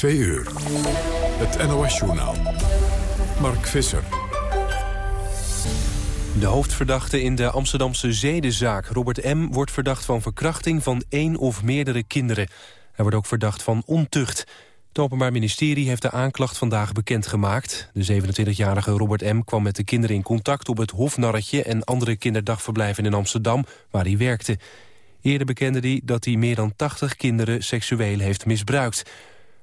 Twee uur. Het NOS-journaal. Mark Visser. De hoofdverdachte in de Amsterdamse zedenzaak, Robert M., wordt verdacht van verkrachting van één of meerdere kinderen. Hij wordt ook verdacht van ontucht. Het Openbaar Ministerie heeft de aanklacht vandaag bekendgemaakt. De 27-jarige Robert M. kwam met de kinderen in contact op het Hofnarretje en andere kinderdagverblijven in Amsterdam, waar hij werkte. Eerder bekende hij dat hij meer dan 80 kinderen seksueel heeft misbruikt.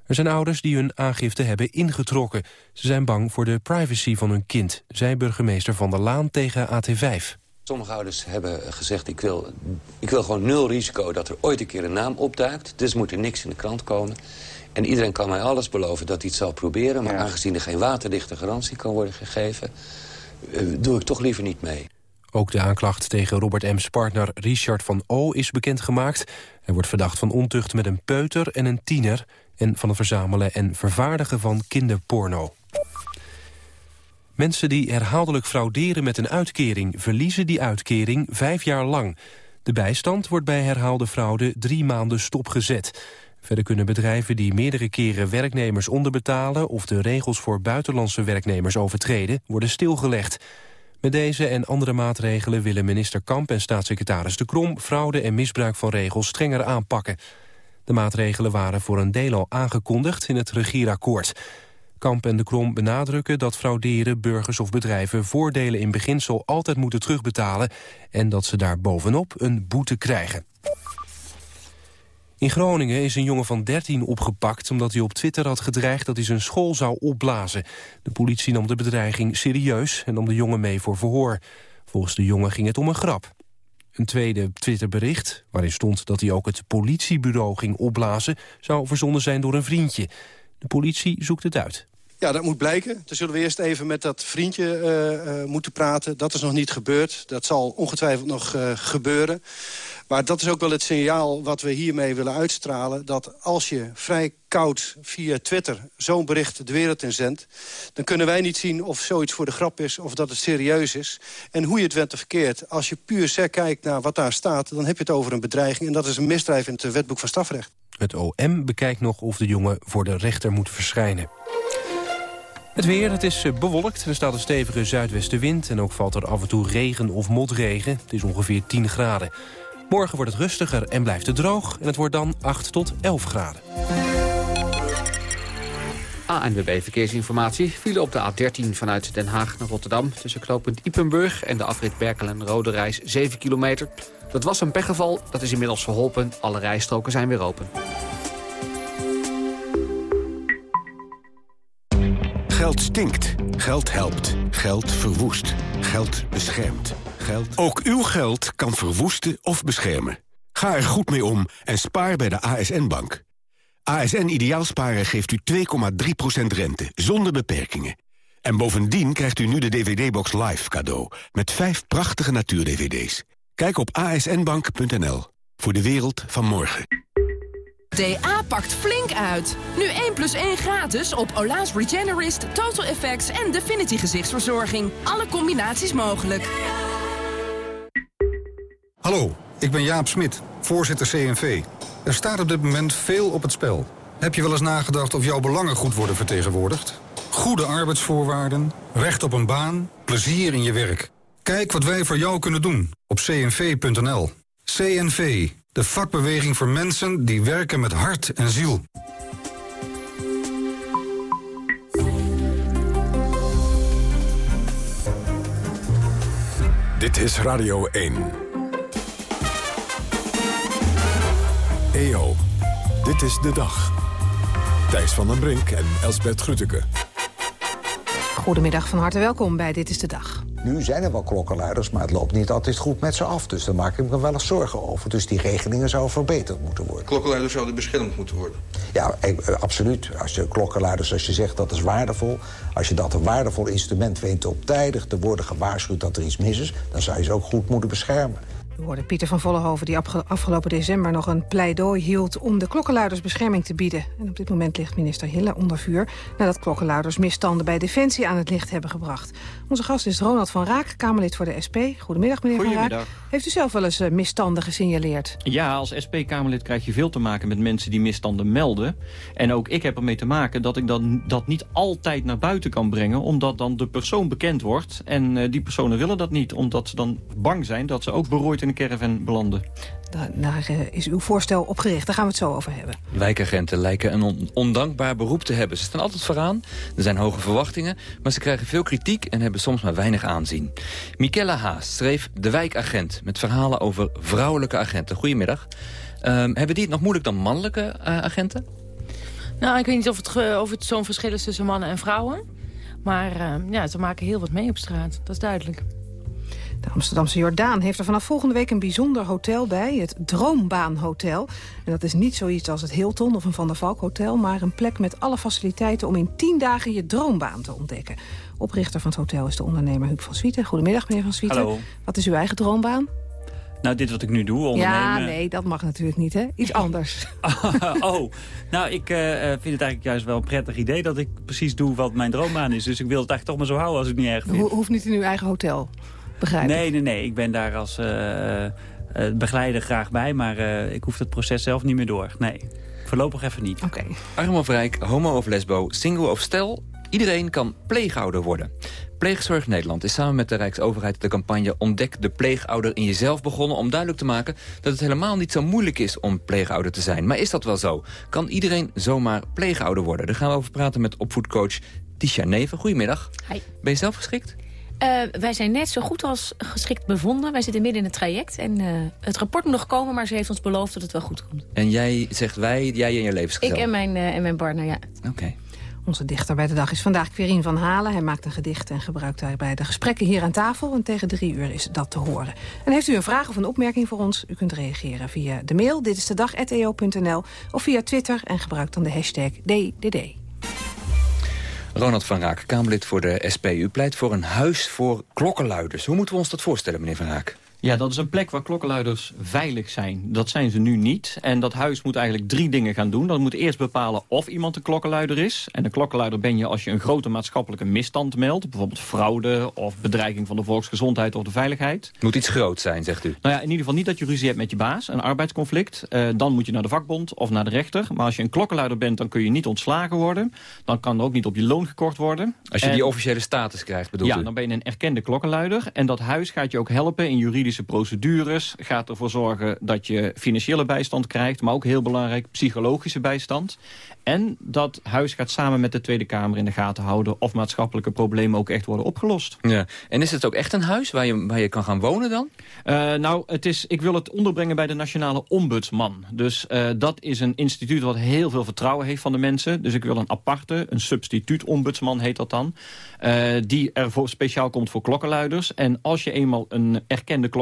Er zijn ouders die hun aangifte hebben ingetrokken. Ze zijn bang voor de privacy van hun kind, zei burgemeester Van der Laan tegen AT5. Sommige ouders hebben gezegd, ik wil, ik wil gewoon nul risico dat er ooit een keer een naam opduikt. Dus moet er niks in de krant komen. En iedereen kan mij alles beloven dat hij het zal proberen. Maar aangezien er geen waterdichte garantie kan worden gegeven... Uh, doe ik toch liever niet mee. Ook de aanklacht tegen Robert M's partner Richard van O is bekendgemaakt. Hij wordt verdacht van ontucht met een peuter en een tiener... en van het verzamelen en vervaardigen van kinderporno. Mensen die herhaaldelijk frauderen met een uitkering... verliezen die uitkering vijf jaar lang. De bijstand wordt bij herhaalde fraude drie maanden stopgezet. Verder kunnen bedrijven die meerdere keren werknemers onderbetalen... of de regels voor buitenlandse werknemers overtreden, worden stilgelegd. Met deze en andere maatregelen willen minister Kamp en staatssecretaris De Krom... fraude en misbruik van regels strenger aanpakken. De maatregelen waren voor een deel al aangekondigd in het regierakkoord. Kamp en De Krom benadrukken dat frauderen burgers of bedrijven... voordelen in beginsel altijd moeten terugbetalen... en dat ze daar bovenop een boete krijgen. In Groningen is een jongen van 13 opgepakt omdat hij op Twitter had gedreigd dat hij zijn school zou opblazen. De politie nam de bedreiging serieus en nam de jongen mee voor verhoor. Volgens de jongen ging het om een grap. Een tweede Twitterbericht, waarin stond dat hij ook het politiebureau ging opblazen, zou verzonnen zijn door een vriendje. De politie zoekt het uit. Ja, dat moet blijken. Dan zullen we eerst even met dat vriendje uh, uh, moeten praten. Dat is nog niet gebeurd. Dat zal ongetwijfeld nog uh, gebeuren. Maar dat is ook wel het signaal wat we hiermee willen uitstralen... dat als je vrij koud via Twitter zo'n bericht de wereld in zendt... dan kunnen wij niet zien of zoiets voor de grap is of dat het serieus is. En hoe je het went verkeerd. Als je puur sec kijkt naar wat daar staat... dan heb je het over een bedreiging. En dat is een misdrijf in het wetboek van strafrecht. Het OM bekijkt nog of de jongen voor de rechter moet verschijnen. Het weer, het is bewolkt. Er staat een stevige zuidwestenwind... en ook valt er af en toe regen of motregen. Het is ongeveer 10 graden. Morgen wordt het rustiger en blijft het droog. En het wordt dan 8 tot 11 graden. ANWB Verkeersinformatie vielen op de A13 vanuit Den Haag naar Rotterdam... tussen knooppunt Ipenburg en de afrit Berkel en Rode Reis 7 kilometer. Dat was een pechgeval, dat is inmiddels verholpen. Alle rijstroken zijn weer open. Geld stinkt. Geld helpt. Geld verwoest. Geld beschermt. Geld... Ook uw geld kan verwoesten of beschermen. Ga er goed mee om en spaar bij de ASN-bank. ASN Ideaalsparen geeft u 2,3% rente, zonder beperkingen. En bovendien krijgt u nu de DVD-box Live cadeau... met vijf prachtige natuur-DVD's. Kijk op asnbank.nl voor de wereld van morgen. DA pakt flink uit. Nu 1 plus 1 gratis op Ola's Regenerist, Total Effects en Definity gezichtsverzorging. Alle combinaties mogelijk. Hallo, ik ben Jaap Smit, voorzitter CNV. Er staat op dit moment veel op het spel. Heb je wel eens nagedacht of jouw belangen goed worden vertegenwoordigd? Goede arbeidsvoorwaarden, recht op een baan, plezier in je werk. Kijk wat wij voor jou kunnen doen op cnv.nl. CNV, de vakbeweging voor mensen die werken met hart en ziel. Dit is Radio 1. EO, dit is de dag. Thijs van den Brink en Elsbert Grütke. Goedemiddag, van harte welkom bij Dit is de Dag. Nu zijn er wel klokkenluiders, maar het loopt niet altijd goed met ze af. Dus daar maak ik me wel eens zorgen over. Dus die regelingen zouden verbeterd moeten worden. Klokkenluiders zouden beschermd moeten worden? Ja, eh, absoluut. Als je klokkenluiders, als je zegt dat is waardevol... als je dat een waardevol instrument weet op tijdig te worden gewaarschuwd dat er iets mis is... dan zou je ze ook goed moeten beschermen. Hoorde Pieter van Vollenhoven die afgelopen december nog een pleidooi hield... om de klokkenluiders bescherming te bieden. En op dit moment ligt minister Hille onder vuur... nadat klokkenluiders misstanden bij Defensie aan het licht hebben gebracht. Onze gast is Ronald van Raak, Kamerlid voor de SP. Goedemiddag, meneer Van Raak. Heeft u zelf wel eens uh, misstanden gesignaleerd? Ja, als SP-Kamerlid krijg je veel te maken met mensen die misstanden melden. En ook ik heb ermee te maken dat ik dan, dat niet altijd naar buiten kan brengen... omdat dan de persoon bekend wordt. En uh, die personen willen dat niet, omdat ze dan bang zijn... dat ze ook berooid in een caravan belanden. Daar uh, is uw voorstel op gericht. Daar gaan we het zo over hebben. Wijkagenten lijken een on ondankbaar beroep te hebben. Ze staan altijd vooraan, er zijn hoge verwachtingen... maar ze krijgen veel kritiek en hebben soms maar weinig aanzien. Michela Haas schreef De Wijkagent... met verhalen over vrouwelijke agenten. Goedemiddag. Um, hebben die het nog moeilijk dan mannelijke uh, agenten? Nou, ik weet niet of het, of het zo'n verschil is tussen mannen en vrouwen. Maar uh, ja, ze maken heel wat mee op straat. Dat is duidelijk. De Amsterdamse Jordaan heeft er vanaf volgende week een bijzonder hotel bij, het Droombaanhotel. En dat is niet zoiets als het Hilton of een Van der Valk hotel, maar een plek met alle faciliteiten om in tien dagen je droombaan te ontdekken. Oprichter van het hotel is de ondernemer Huub van Swieten. Goedemiddag, meneer van Swieten. Hallo. Wat is uw eigen droombaan? Nou, dit wat ik nu doe, ondernemen... Ja, nee, dat mag natuurlijk niet, hè? Iets anders. oh, nou, ik uh, vind het eigenlijk juist wel een prettig idee... dat ik precies doe wat mijn droombaan is. Dus ik wil het eigenlijk toch maar zo houden als ik niet erg vind. Ho hoeft niet in uw eigen hotel, begrijp nee, ik? Nee, nee, nee. Ik ben daar als uh, uh, begeleider graag bij... maar ik hoef het proces zelf niet meer door. Nee, voorlopig even niet. Oké. Okay. Arm of rijk, homo of lesbo, single of stel... Iedereen kan pleegouder worden. Pleegzorg Nederland is samen met de Rijksoverheid de campagne Ontdek de pleegouder in jezelf begonnen... om duidelijk te maken dat het helemaal niet zo moeilijk is om pleegouder te zijn. Maar is dat wel zo? Kan iedereen zomaar pleegouder worden? Daar gaan we over praten met opvoedcoach Tisha Neven. Goedemiddag. Hi. Ben je zelf geschikt? Uh, wij zijn net zo goed als geschikt bevonden. Wij zitten midden in het traject. En uh, het rapport moet nog komen, maar ze heeft ons beloofd dat het wel goed komt. En jij zegt wij, jij en je levensgezel? Ik en mijn, uh, en mijn partner, ja. Oké. Okay. Onze dichter bij de dag is vandaag Querien van Halen. Hij maakt een gedicht en gebruikt daarbij de gesprekken hier aan tafel. En tegen drie uur is dat te horen. En heeft u een vraag of een opmerking voor ons? U kunt reageren via de mail dit is de dag@eo.nl of via Twitter en gebruik dan de hashtag DDD. Ronald van Raak, Kamerlid voor de SP. U pleit voor een huis voor klokkenluiders. Hoe moeten we ons dat voorstellen, meneer Van Raak? Ja, dat is een plek waar klokkenluiders veilig zijn. Dat zijn ze nu niet. En dat huis moet eigenlijk drie dingen gaan doen. Dat moet eerst bepalen of iemand een klokkenluider is. En een klokkenluider ben je als je een grote maatschappelijke misstand meldt. Bijvoorbeeld fraude of bedreiging van de volksgezondheid of de veiligheid. Moet iets groot zijn, zegt u? Nou ja, in ieder geval niet dat je ruzie hebt met je baas. Een arbeidsconflict. Uh, dan moet je naar de vakbond of naar de rechter. Maar als je een klokkenluider bent, dan kun je niet ontslagen worden. Dan kan er ook niet op je loon gekort worden. Als je en, die officiële status krijgt, bedoelt ja, u? dan ben je een erkende klokkenluider. En dat huis gaat je ook helpen in juridische procedures. Gaat ervoor zorgen dat je financiële bijstand krijgt. Maar ook heel belangrijk, psychologische bijstand. En dat huis gaat samen met de Tweede Kamer in de gaten houden... of maatschappelijke problemen ook echt worden opgelost. Ja. En is het ook echt een huis waar je, waar je kan gaan wonen dan? Uh, nou, het is, ik wil het onderbrengen bij de Nationale Ombudsman. Dus uh, dat is een instituut wat heel veel vertrouwen heeft van de mensen. Dus ik wil een aparte, een substituut-ombudsman heet dat dan... Uh, die er voor, speciaal komt voor klokkenluiders. En als je eenmaal een erkende klokkenluider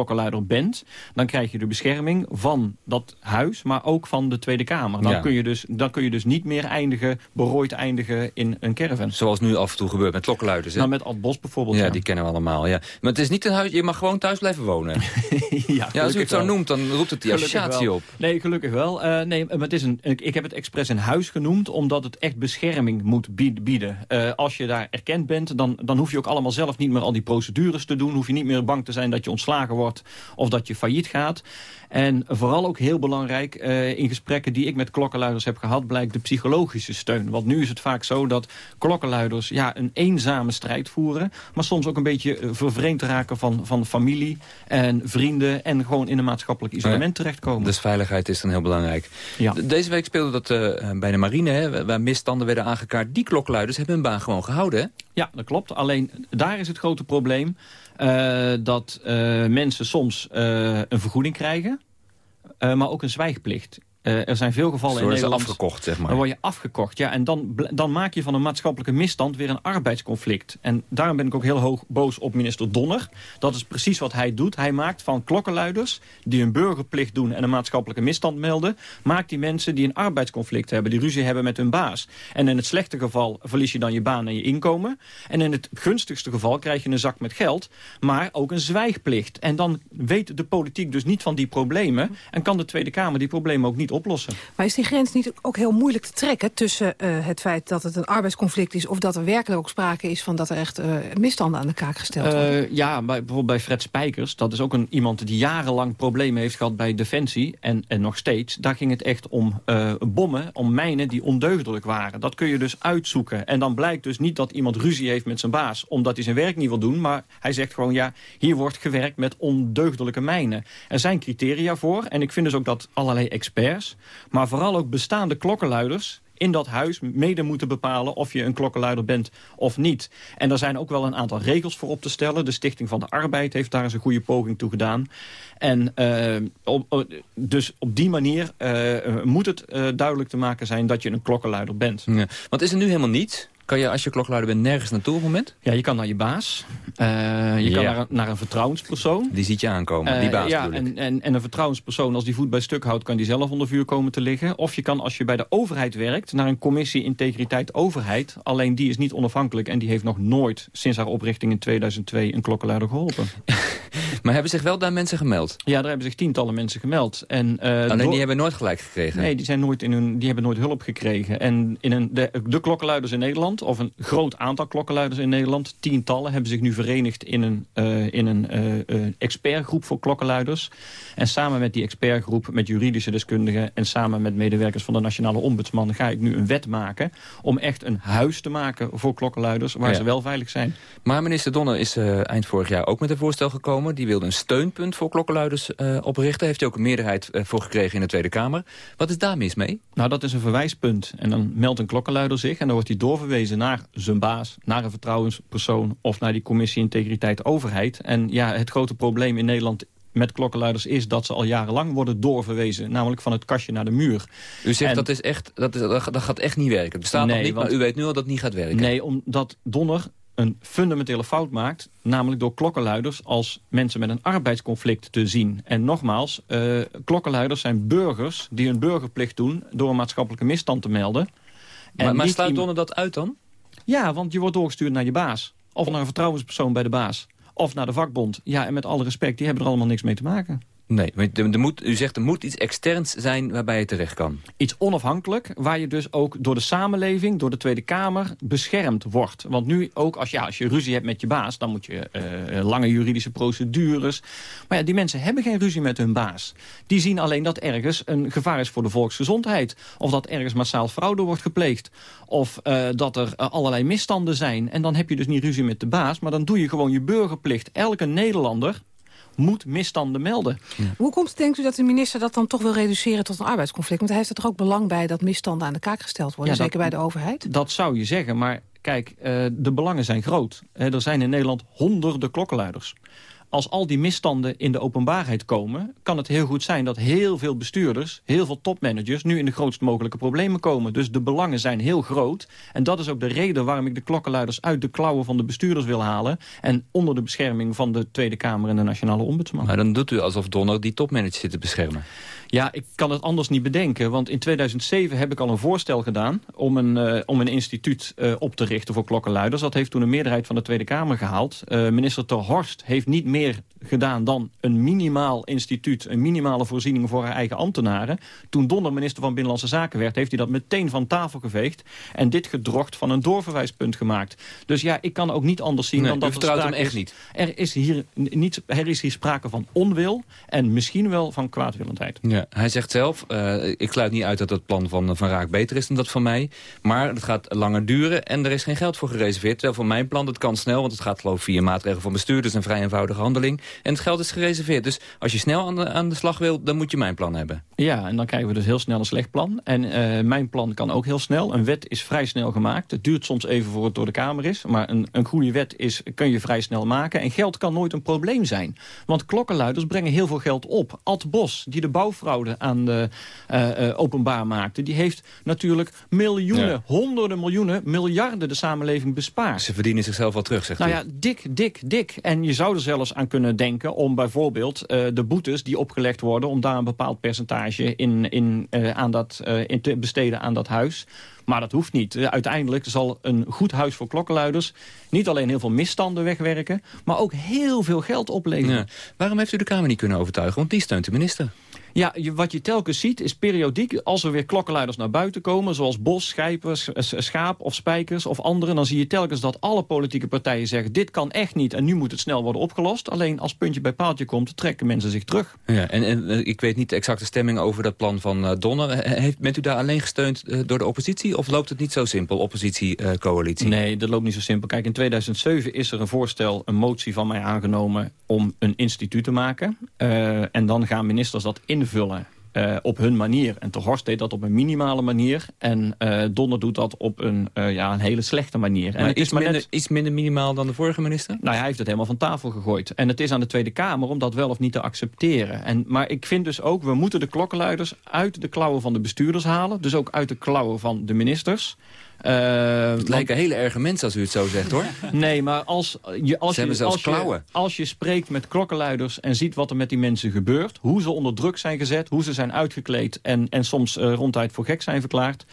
bent... dan krijg je de bescherming van dat huis, maar ook van de Tweede Kamer. Dan, ja. kun, je dus, dan kun je dus niet meer eindigen, berooid eindigen in een caravan. Zoals nu af en toe gebeurt met klokkenluiders. Hè? Nou, met Ad Bos bijvoorbeeld. Ja, ja, die kennen we allemaal. Ja. Maar het is niet een huis, je mag gewoon thuis blijven wonen. ja, ja, als u het zo wel. noemt, dan roept het die associatie op. Nee, gelukkig wel. Uh, nee, maar het is een, ik heb het expres een huis genoemd, omdat het echt bescherming moet bieden. Uh, als je daar erkend bent, dan, dan hoef je ook allemaal zelf niet meer al die procedures te doen. Hoef je niet meer bang te zijn dat je ontslagen wordt of dat je failliet gaat. En vooral ook heel belangrijk, uh, in gesprekken die ik met klokkenluiders heb gehad... blijkt de psychologische steun. Want nu is het vaak zo dat klokkenluiders ja, een eenzame strijd voeren... maar soms ook een beetje vervreemd raken van, van familie en vrienden... en gewoon in een maatschappelijk isolement terechtkomen. Dus veiligheid is dan heel belangrijk. Ja. Deze week speelde dat uh, bij de marine, hè, waar misstanden werden aangekaart. Die klokkenluiders hebben hun baan gewoon gehouden, hè? Ja, dat klopt. Alleen daar is het grote probleem... Uh, dat uh, mensen soms uh, een vergoeding krijgen, maar ook een zwijgplicht. Uh, er zijn veel gevallen in Nederland... afgekocht, zeg maar. Dan word je afgekocht, ja. En dan, dan maak je van een maatschappelijke misstand weer een arbeidsconflict. En daarom ben ik ook heel hoog boos op minister Donner. Dat is precies wat hij doet. Hij maakt van klokkenluiders die een burgerplicht doen... en een maatschappelijke misstand melden... maakt die mensen die een arbeidsconflict hebben... die ruzie hebben met hun baas. En in het slechte geval verlies je dan je baan en je inkomen. En in het gunstigste geval krijg je een zak met geld... maar ook een zwijgplicht. En dan weet de politiek dus niet van die problemen... en kan de Tweede Kamer die problemen ook niet oplossen. Maar is die grens niet ook heel moeilijk te trekken... tussen uh, het feit dat het een arbeidsconflict is... of dat er werkelijk ook sprake is van dat er echt uh, misstanden aan de kaak gesteld worden? Uh, ja, bij, bijvoorbeeld bij Fred Spijkers. Dat is ook een, iemand die jarenlang problemen heeft gehad bij Defensie... en, en nog steeds. Daar ging het echt om bommen, om mijnen die ondeugdelijk waren. Dat kun je dus uitzoeken. En dan blijkt dus niet dat iemand ruzie heeft met zijn baas... omdat hij zijn werk niet wil doen. Maar hij zegt gewoon, ja, hier wordt gewerkt met ondeugdelijke mijnen. Er zijn criteria voor. En ik vind dus ook dat allerlei experts... maar vooral ook bestaande klokkenluiders in dat huis mede moeten bepalen of je een klokkenluider bent of niet. En er zijn ook wel een aantal regels voor op te stellen. De Stichting van de Arbeid heeft daar eens een goede poging toe gedaan. En op, dus op die manier uh, moet het uh, duidelijk te maken zijn dat je een klokkenluider bent. Ja. Want is er nu helemaal niet? Kan je als je klokluider bent nergens naartoe op het moment? Ja, je kan naar je baas. Uh, je ja. kan naar, naar, een vertrouwenspersoon. Die ziet je aankomen, die baas uh, Ja, en, en, en, een vertrouwenspersoon, als die voet bij stuk houdt... kan die zelf onder vuur komen te liggen. Of je kan, als je bij de overheid werkt... naar een commissie integriteit overheid. Alleen die is niet onafhankelijk... en die heeft nog nooit sinds haar oprichting in 2002... een klokkenluider geholpen. maar hebben zich wel daar mensen gemeld? Ja, daar hebben zich tientallen mensen gemeld. En, uh, Alleen door... die hebben nooit gelijk gekregen? Nee, die, zijn nooit in hun, die hebben nooit hulp gekregen. En in een, de, de klokkenluiders in Nederland of een groot aantal klokkenluiders in Nederland, tientallen, hebben zich nu verenigd in een, uh, in een uh, expertgroep voor klokkenluiders. En samen met die expertgroep, met juridische deskundigen en samen met medewerkers van de Nationale Ombudsman ga ik nu een wet maken om echt een huis te maken voor klokkenluiders waar ja. ze wel veilig zijn. Maar minister Donner is eind vorig jaar ook met een voorstel gekomen. Die wilde een steunpunt voor klokkenluiders oprichten. Heeft hij ook een meerderheid voor gekregen in de Tweede Kamer. Wat is daar mis mee? Nou, dat is een verwijspunt. En dan meldt een klokkenluider zich en dan wordt hij doorverwezen naar zijn baas, naar een vertrouwenspersoon... of naar die commissie Integriteit Overheid. En ja, het grote probleem in Nederland met klokkenluiders is dat ze al jarenlang worden doorverwezen. Namelijk van het kastje naar de muur. U zegt en, dat, is echt, dat, is, dat gaat echt niet werken. Het bestaat nee, nog niet, want, maar u weet nu al dat het niet gaat werken. Nee, omdat Donner een fundamentele fout maakt... namelijk door klokkenluiders als mensen met een arbeidsconflict te zien. En nogmaals, uh, klokkenluiders zijn burgers die hun burgerplicht doen... door een maatschappelijke misstand te melden. Maar, maar sluit Donner dat uit dan? Ja, want je wordt doorgestuurd naar je baas. Of naar een vertrouwenspersoon bij de baas. Of naar de vakbond. Ja, en met alle respect, die hebben er allemaal niks mee te maken. Nee, er moet, u zegt er moet iets externs zijn waarbij je terecht kan. Iets onafhankelijk, waar je dus ook door de samenleving, door de Tweede Kamer, beschermd wordt. Want nu ook, als, ja, als je ruzie hebt met je baas, dan moet je uh, lange juridische procedures. Maar ja, die mensen hebben geen ruzie met hun baas. Die zien alleen dat ergens een gevaar is voor de volksgezondheid. Of dat ergens massaal fraude wordt gepleegd. Of uh, dat er allerlei misstanden zijn. En dan heb je dus niet ruzie met de baas, maar dan doe je gewoon je burgerplicht. Elke Nederlander moet misstanden melden. Ja. Hoe komt het, denkt u, dat de minister dat dan toch wil reduceren tot een arbeidsconflict? Want hij heeft er toch ook belang bij dat misstanden aan de kaak gesteld worden, ja, zeker bij de overheid? Dat zou je zeggen, maar kijk, uh, de belangen zijn groot. er zijn in Nederland honderden klokkenluiders als al die misstanden in de openbaarheid komen... kan het heel goed zijn dat heel veel bestuurders, heel veel topmanagers... nu in de grootst mogelijke problemen komen. Dus de belangen zijn heel groot. En dat is ook de reden waarom ik de klokkenluiders uit de klauwen van de bestuurders wil halen... en onder de bescherming van de Tweede Kamer en de Nationale Ombudsman. Maar dan doet u alsof Donner die topmanagers zit te beschermen. Ja, ik kan het anders niet bedenken. Want in 2007 heb ik al een voorstel gedaan... om een, uh, om een instituut uh, op te richten voor klokkenluiders. Dat heeft toen een meerderheid van de Tweede Kamer gehaald. Uh, minister Ter Horst heeft niet meer gedaan dan een minimaal instituut... een minimale voorziening voor haar eigen ambtenaren. Toen Donner minister van Binnenlandse Zaken werd... heeft hij dat meteen van tafel geveegd... en dit gedrocht van een doorverwijspunt gemaakt. Dus ja, ik kan ook niet anders zien nee, dan dat... Vertrouwt hem echt is, niet? Er is, hier niet, er is hier sprake van onwil en misschien wel van kwaadwillendheid. Ja, hij zegt zelf, uh, ik sluit niet uit dat het plan van, van Raak beter is dan dat van mij. Maar het gaat langer duren en er is geen geld voor gereserveerd. Terwijl voor mijn plan, dat kan snel, want het gaat geloof ik via maatregelen van bestuurders... een vrij eenvoudige En het geld is gereserveerd. Dus als je snel aan de, aan de slag wil, dan moet je mijn plan hebben. Ja, en dan krijgen we dus heel snel een slecht plan. En uh, mijn plan kan ook heel snel. Een wet is vrij snel gemaakt. Het duurt soms even voor het door de Kamer is. Maar een, een goede wet is, kun je vrij snel maken. En geld kan nooit een probleem zijn. Want klokkenluiders brengen heel veel geld op. Ad Bos, die de bouw geldfraude aan de, uh, openbaar maakte... die heeft natuurlijk miljoenen, honderden miljoenen, miljarden de samenleving bespaard. Ze verdienen zichzelf wel terug, zegt nou u. ja, dik, dik, dik. En je zou er zelfs aan kunnen denken om bijvoorbeeld de boetes die opgelegd worden... om daar een bepaald percentage in, in, aan dat, in te besteden aan dat huis... Maar dat hoeft niet. Uiteindelijk zal een goed huis voor klokkenluiders... niet alleen heel veel misstanden wegwerken... maar ook heel veel geld opleveren. Waarom heeft u de Kamer niet kunnen overtuigen? Want die steunt de minister. Ja, je, wat je telkens ziet is periodiek, als er weer klokkenluiders naar buiten komen... zoals Bos, Schijpers, Schaap of Spijkers of anderen... dan zie je telkens dat alle politieke partijen zeggen... dit kan echt niet en nu moet het snel worden opgelost. Alleen als puntje bij paaltje komt, trekken mensen zich terug. Ja, en, en eh, ik weet niet de exacte stemming over dat plan van uh, Donner. Heeft, bent u daar alleen gesteund uh, door de oppositie? Of loopt het niet zo simpel, oppositie-coalitie? nee, dat loopt niet zo simpel. Kijk, in 2007 is er een voorstel, een motie van mij aangenomen... om een instituut te maken. en dan gaan ministers dat invullen invullen uh, op hun manier. En Ter Horst deed dat op een minimale manier. En uh, Donner doet dat op een, uh, ja, een hele slechte manier. Maar en het iets, is maar minder, net... iets minder minimaal dan de vorige minister? Nou, hij heeft het helemaal van tafel gegooid. En het is aan de Tweede Kamer om dat wel of niet te accepteren. En, maar ik vind dus ook, we moeten de klokkenluiders uit de klauwen van de bestuurders halen. Dus ook uit de klauwen van de ministers. Uh, het lijken hele erge mensen als u het zo zegt, hoor. Nee, maar als je, als, je, als, je, als je spreekt met klokkenluiders en ziet wat er met die mensen gebeurt... hoe ze onder druk zijn gezet, hoe ze zijn uitgekleed... en, en soms uh, ronduit voor gek zijn verklaard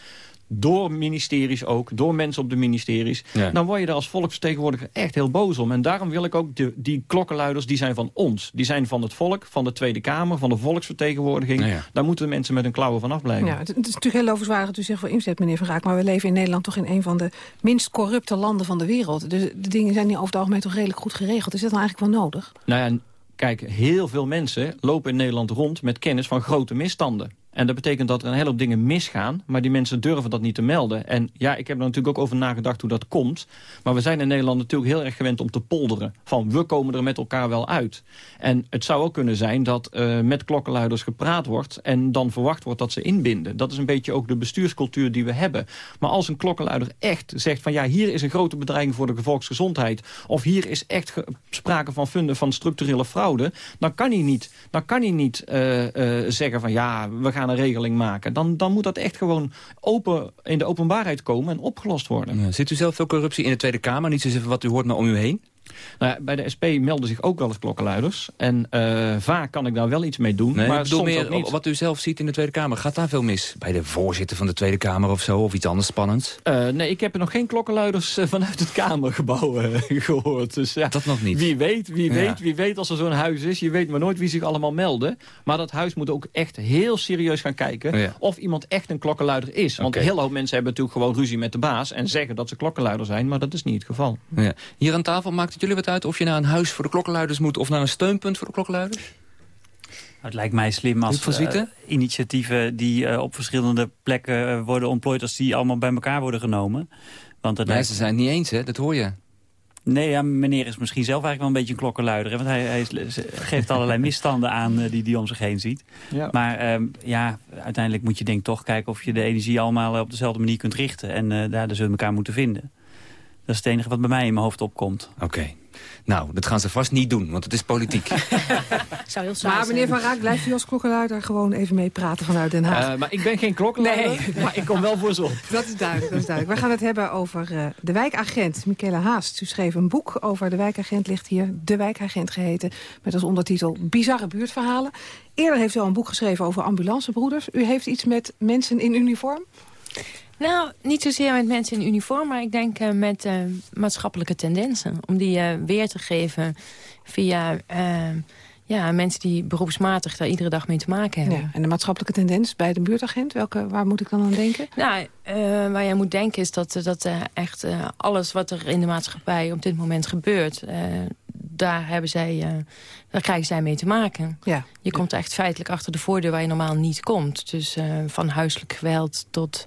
door ministeries ook, door mensen op de ministeries... Ja. dan word je er als volksvertegenwoordiger echt heel boos om. En daarom wil ik ook, de, die klokkenluiders, die zijn van ons. Die zijn van het volk, van de Tweede Kamer, van de volksvertegenwoordiging. Ja, ja. Daar moeten mensen met hun klauwen van afblijven. Ja, het, het is natuurlijk heel overzwaardig dat u zich voor inzet, meneer Van Raak... maar we leven in Nederland toch in een van de minst corrupte landen van de wereld. Dus de dingen zijn hier over het algemeen toch redelijk goed geregeld. Is dat dan eigenlijk wel nodig? Nou ja, kijk, heel veel mensen lopen in Nederland rond met kennis van grote misstanden. En dat betekent dat er een hele hoop dingen misgaan... maar die mensen durven dat niet te melden. En ja, ik heb er natuurlijk ook over nagedacht hoe dat komt. Maar we zijn in Nederland natuurlijk heel erg gewend om te polderen. Van, we komen er met elkaar wel uit. En het zou ook kunnen zijn dat uh, met klokkenluiders gepraat wordt... en dan verwacht wordt dat ze inbinden. Dat is een beetje ook de bestuurscultuur die we hebben. Maar als een klokkenluider echt zegt van... ja, hier is een grote bedreiging voor de volksgezondheid... of hier is echt sprake van funden van structurele fraude... dan kan hij niet, dan kan hij niet uh, uh, zeggen van... ja, we gaan een regeling maken. Dan, dan moet dat echt gewoon open, in de openbaarheid komen en opgelost worden. Zit u zelf veel corruptie in de Tweede Kamer? Niet zozeer wat u hoort, maar om u heen? Nou ja, bij de SP melden zich ook wel eens klokkenluiders. En uh, vaak kan ik daar wel iets mee doen. Nee, maar ik bedoel soms meer ook niet. wat u zelf ziet in de Tweede Kamer. Gaat daar veel mis? Bij de voorzitter van de Tweede Kamer of zo? Of iets anders spannends? Uh, nee, ik heb er nog geen klokkenluiders uh, vanuit het Kamergebouw gehoord. Dus, ja, dat nog niet. Wie weet, wie weet, ja. wie weet als er zo'n huis is. Je weet maar nooit wie zich allemaal melden. Maar dat huis moet ook echt heel serieus gaan kijken... Ja. of iemand echt een klokkenluider is. Want Oké. heel hoop mensen hebben natuurlijk gewoon ruzie met de baas... en zeggen dat ze klokkenluider zijn, maar dat is niet het geval. Ja. Hier aan tafel maakt het jullie wat uit of je naar een huis voor de klokkenluiders moet... of naar een steunpunt voor de klokkenluiders? Nou, Het lijkt mij slim als uh, initiatieven die uh, op verschillende plekken uh, worden ontplooid... als die allemaal bij elkaar worden genomen. Want lijkt... ze zijn het niet eens, hè? Dat hoor je. Nee, ja, meneer is misschien zelf eigenlijk wel een beetje een klokkenluider. Hè? Want hij, hij is- geeft allerlei misstanden aan uh, die hij om zich heen ziet. Ja. Maar um, ja, uiteindelijk moet je denk ik toch kijken... of je de energie allemaal op dezelfde manier kunt richten. En uh, daar dus we elkaar moeten vinden. Dat is het enige wat bij mij in mijn hoofd opkomt. Oké. Okay. Nou, dat gaan ze vast niet doen, want het is politiek. Zou heel Maar meneer Van Raak, blijft u als klokkenluider gewoon even meepraten vanuit Den Haag? Uh, maar ik ben geen klokkenluider, Nee. maar ik kom wel voor ze op. Dat is duidelijk, dat is duidelijk. We gaan het hebben over uh, de wijkagent. Michaela Haast, u schreef een boek over de wijkagent, ligt hier De Wijkagent geheten. Met als ondertitel Bizarre buurtverhalen. Eerder heeft u al een boek geschreven over ambulancebroeders. U heeft iets met mensen in uniform? Nou, niet zozeer met mensen in uniform, maar ik denk uh, met uh, maatschappelijke tendensen. Om die uh, weer te geven via ja, mensen die beroepsmatig daar iedere dag mee te maken hebben. Ja, en de maatschappelijke tendens bij de buurtagent, welke, waar moet ik dan aan denken? Nou, waar je moet denken is dat, dat echt alles wat er in de maatschappij op dit moment gebeurt... daar, hebben zij, daar krijgen zij mee te maken. Ja. Je komt echt feitelijk achter de voordeur waar je normaal niet komt. Dus van huiselijk geweld tot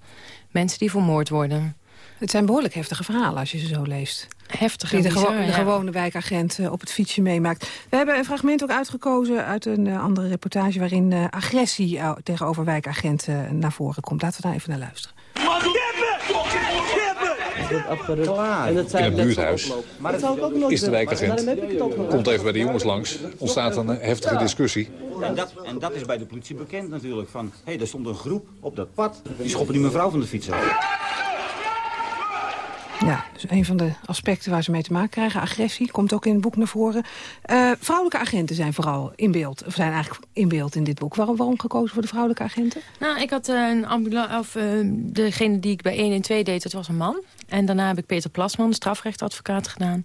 mensen die vermoord worden. Het zijn behoorlijk heftige verhalen als je ze zo leest. Heftig Die de, bizar, gewo de ja. gewone wijkagent uh, op het fietsje meemaakt. We hebben een fragment ook uitgekozen uit een uh, andere reportage... waarin uh, agressie tegenover wijkagenten naar voren komt. Laten we daar even naar luisteren. In het buurthuis is de wijkagent. Komt even bij de jongens langs. Ontstaat een heftige discussie. En dat, en dat is bij de politie bekend natuurlijk. Van, hé, hey, er stond een groep op dat pad. Die schoppen die mevrouw van de fiets af. Ja, dus een van de aspecten waar ze mee te maken krijgen. Agressie komt ook in het boek naar voren. Uh, vrouwelijke agenten zijn vooral in beeld. Of zijn eigenlijk in beeld in dit boek. Waarom, waarom gekozen voor de vrouwelijke agenten? Nou, ik had een ambulance... Of uh, degene die ik bij 1 en 2 deed, dat was een man. En daarna heb ik Peter Plasman, de strafrechtadvocaat, gedaan.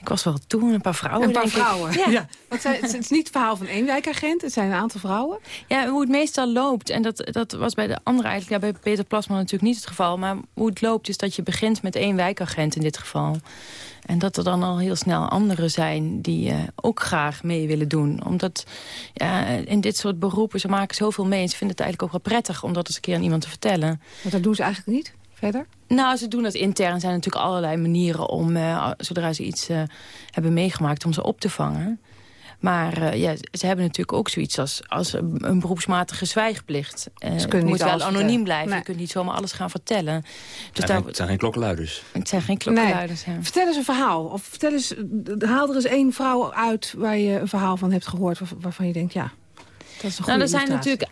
Ik was wel toen een paar vrouwen. Een paar vrouwen, ja. ja. Want het is niet het verhaal van één wijkagent, het zijn een aantal vrouwen. Ja, hoe het meestal loopt, en dat, dat was bij de andere eigenlijk... Ja, bij Peter Plasman natuurlijk niet het geval... maar hoe het loopt is dat je begint met één wijkagent in dit geval. En dat er dan al heel snel anderen zijn die uh, ook graag mee willen doen. Omdat ja, in dit soort beroepen, ze maken zoveel mee... en ze vinden het eigenlijk ook wel prettig om dat eens een keer aan iemand te vertellen. Maar dat doen ze eigenlijk niet? Verder? Nou, ze doen dat intern. Er zijn natuurlijk allerlei manieren om, uh, zodra ze iets uh, hebben meegemaakt, om ze op te vangen. Maar uh, ja, ze hebben natuurlijk ook zoiets als, als een beroepsmatige zwijgplicht. Uh, ze kunnen moet wel anoniem blijven. Nee. Je kunt niet zomaar alles gaan vertellen. Dus daar, het zijn geen klokkenluiders. Het zijn geen klokkenluiders, nee. ja. Vertel eens een verhaal. Of vertel eens, haal er eens één vrouw uit waar je een verhaal van hebt gehoord... waarvan je denkt, ja, dat is een goede Nou, er zijn natuurlijk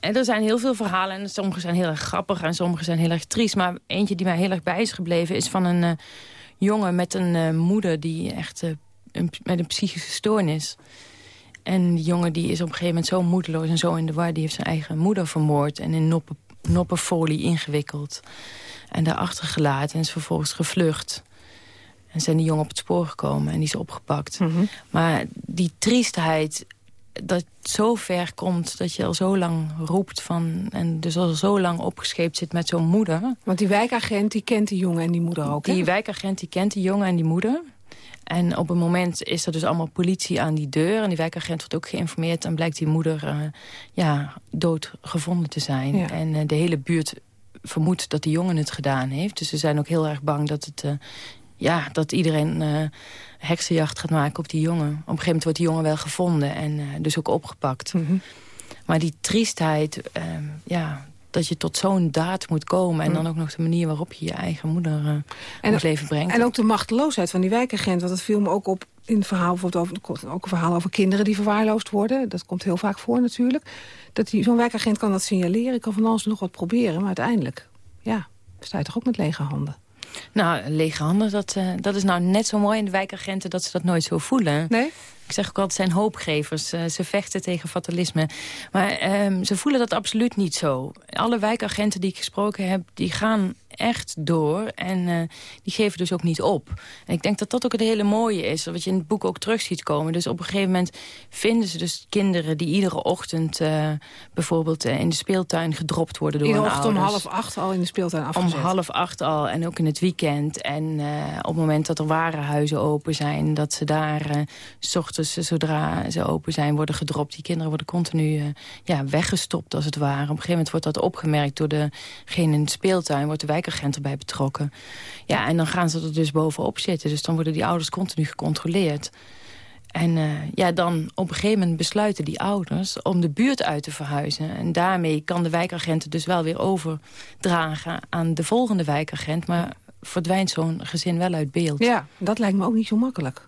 en er zijn heel veel verhalen en sommige zijn heel erg grappig en sommige zijn heel erg triest. Maar eentje die mij heel erg bij is gebleven is van een uh, jongen met een uh, moeder die echt uh, een, met een psychische stoornis. En die jongen die is op een gegeven moment zo moedeloos en zo in de war. Die heeft zijn eigen moeder vermoord en in noppen, noppenfolie ingewikkeld. En daar achtergelaten en is vervolgens gevlucht. En zijn die jongen op het spoor gekomen en die is opgepakt. Mm -hmm. Maar die triestheid dat zo ver komt dat je al zo lang roept van... en dus al zo lang opgescheept zit met zo'n moeder. Want die wijkagent die kent die jongen en die moeder ook, Die wijkagent die kent die jongen en die moeder. En op een moment is er dus allemaal politie aan die deur. En die wijkagent wordt ook geïnformeerd. En blijkt die moeder uh, ja, dood gevonden te zijn. Ja. En uh, de hele buurt vermoedt dat die jongen het gedaan heeft. Dus ze zijn ook heel erg bang dat, het, uh, ja, dat iedereen heksenjacht gaat maken op die jongen. Op een gegeven moment wordt die jongen wel gevonden en uh, dus ook opgepakt. Mm -hmm. Maar die triestheid, uh, ja, dat je tot zo'n daad moet komen... en dan ook nog de manier waarop je je eigen moeder uh, en, het leven brengt. En ook de machteloosheid van die wijkagent. Want dat viel me ook op in het verhaal, bijvoorbeeld over, ook een verhaal over kinderen die verwaarloosd worden. Dat komt heel vaak voor natuurlijk. Dat zo'n wijkagent kan dat signaleren, kan van alles nog wat proberen. Maar uiteindelijk, ja, sta je toch ook met lege handen. Nou, lege handen, dat, uh, dat is nou net zo mooi in de wijkagenten... dat ze dat nooit zo voelen. Nee? Ik zeg ook altijd, zijn hoopgevers. Uh, ze vechten tegen fatalisme. Maar um, ze voelen dat absoluut niet zo. Alle wijkagenten die ik gesproken heb, die gaan echt door. En uh, die geven dus ook niet op. En ik denk dat dat ook het hele mooie is. Wat je in het boek ook terug ziet komen. Dus op een gegeven moment vinden ze dus kinderen... die iedere ochtend uh, bijvoorbeeld uh, in de speeltuin gedropt worden door Iedere hun ochtend ouders. om half acht al in de speeltuin afgezet. Om half acht al en ook in het weekend. En op het moment dat er warenhuizen open zijn... dat ze daar s ochtends, zodra ze open zijn, worden gedropt. Die kinderen worden continu ja, weggestopt als het ware. Op een gegeven moment wordt dat opgemerkt door degene in de speeltuin. Wordt de wijk wijkagent erbij betrokken. Ja, en dan gaan ze er dus bovenop zitten. Dus dan worden die ouders continu gecontroleerd. En uh, ja, dan op een gegeven moment besluiten die ouders om de buurt uit te verhuizen. En daarmee kan de wijkagent dus wel weer overdragen aan de volgende wijkagent. Maar verdwijnt zo'n gezin wel uit beeld. Ja, dat lijkt me ook niet zo makkelijk.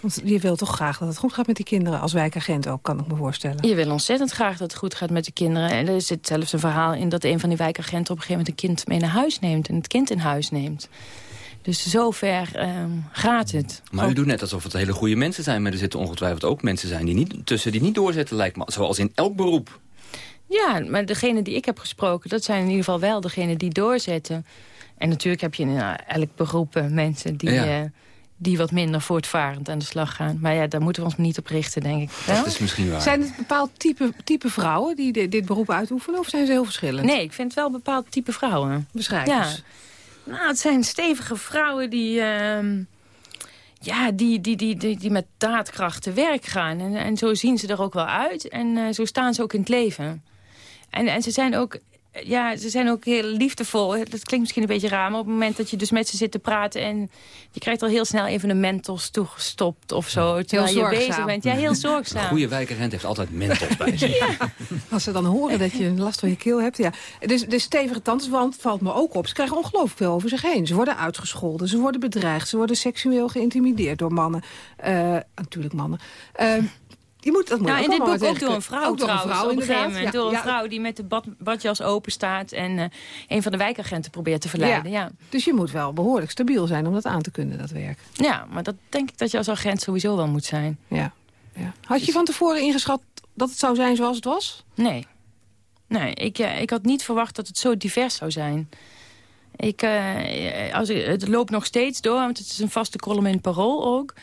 Want je wil toch graag dat het goed gaat met die kinderen als wijkagent ook, kan ik me voorstellen. Je wil ontzettend graag dat het goed gaat met de kinderen. En er zit zelfs een verhaal in dat een van die wijkagenten op een gegeven moment een kind mee naar huis neemt. En het kind in huis neemt. Dus zover um, gaat het. Maar u doet net alsof het hele goede mensen zijn. Maar er zitten ongetwijfeld ook mensen zijn die niet, tussen die niet doorzetten, lijkt me. Zoals in elk beroep. Ja, maar degene die ik heb gesproken, dat zijn in ieder geval wel degenen die doorzetten. En natuurlijk heb je in elk beroep mensen die... Ja. Uh, die wat minder voortvarend aan de slag gaan. Maar ja, daar moeten we ons niet op richten, denk ik. Dat is misschien waar. Zijn het bepaald type, type vrouwen die dit, dit beroep uitoefenen? Of zijn ze heel verschillend? Nee, ik vind het wel bepaald type vrouwen. Beschrijf ja. Nou, het zijn stevige vrouwen die... Uh, ja, die, die, die, die, die met daadkracht te werk gaan. En, en zo zien ze er ook wel uit. En uh, zo staan ze ook in het leven. En, en ze zijn ook ja, ze zijn ook heel liefdevol. Dat klinkt misschien een beetje raar, maar op het moment dat je dus met ze zit te praten... en je krijgt al heel snel even een mentos toegestopt of zo. Terwijl heel je bezig bent. Ja, heel zorgzaam. Een goede wijkagent heeft altijd mentos bij zich. ja. Als ze dan horen dat je last van je keel hebt, ja. Dus de stevige tantes, want valt me ook op. Ze krijgen ongelooflijk veel over zich heen. Ze worden uitgescholden, ze worden bedreigd... ze worden seksueel geïntimideerd door mannen. Uh, natuurlijk mannen. Uh, Die moet, dat moet nou, in dit boek ook door een vrouw ook door een trouwens. vrouw, op een gegeven inderdaad. moment. Ja, door een ja. vrouw die met de bad, badjas open staat... en eh, een van de wijkagenten probeert te verleiden. Ja. Dus je moet wel behoorlijk stabiel zijn om dat aan te kunnen, dat werk. Ja. maar dat denk ik dat je als agent sowieso wel moet zijn. Ja. ja. Had je van tevoren ingeschat dat het zou zijn zoals het was? Nee. Nee, ik, eh, ik had niet verwacht dat het zo divers zou zijn. Ik, eh, als, ik- het loopt nog steeds door, want het is een vaste column in het Parool ook.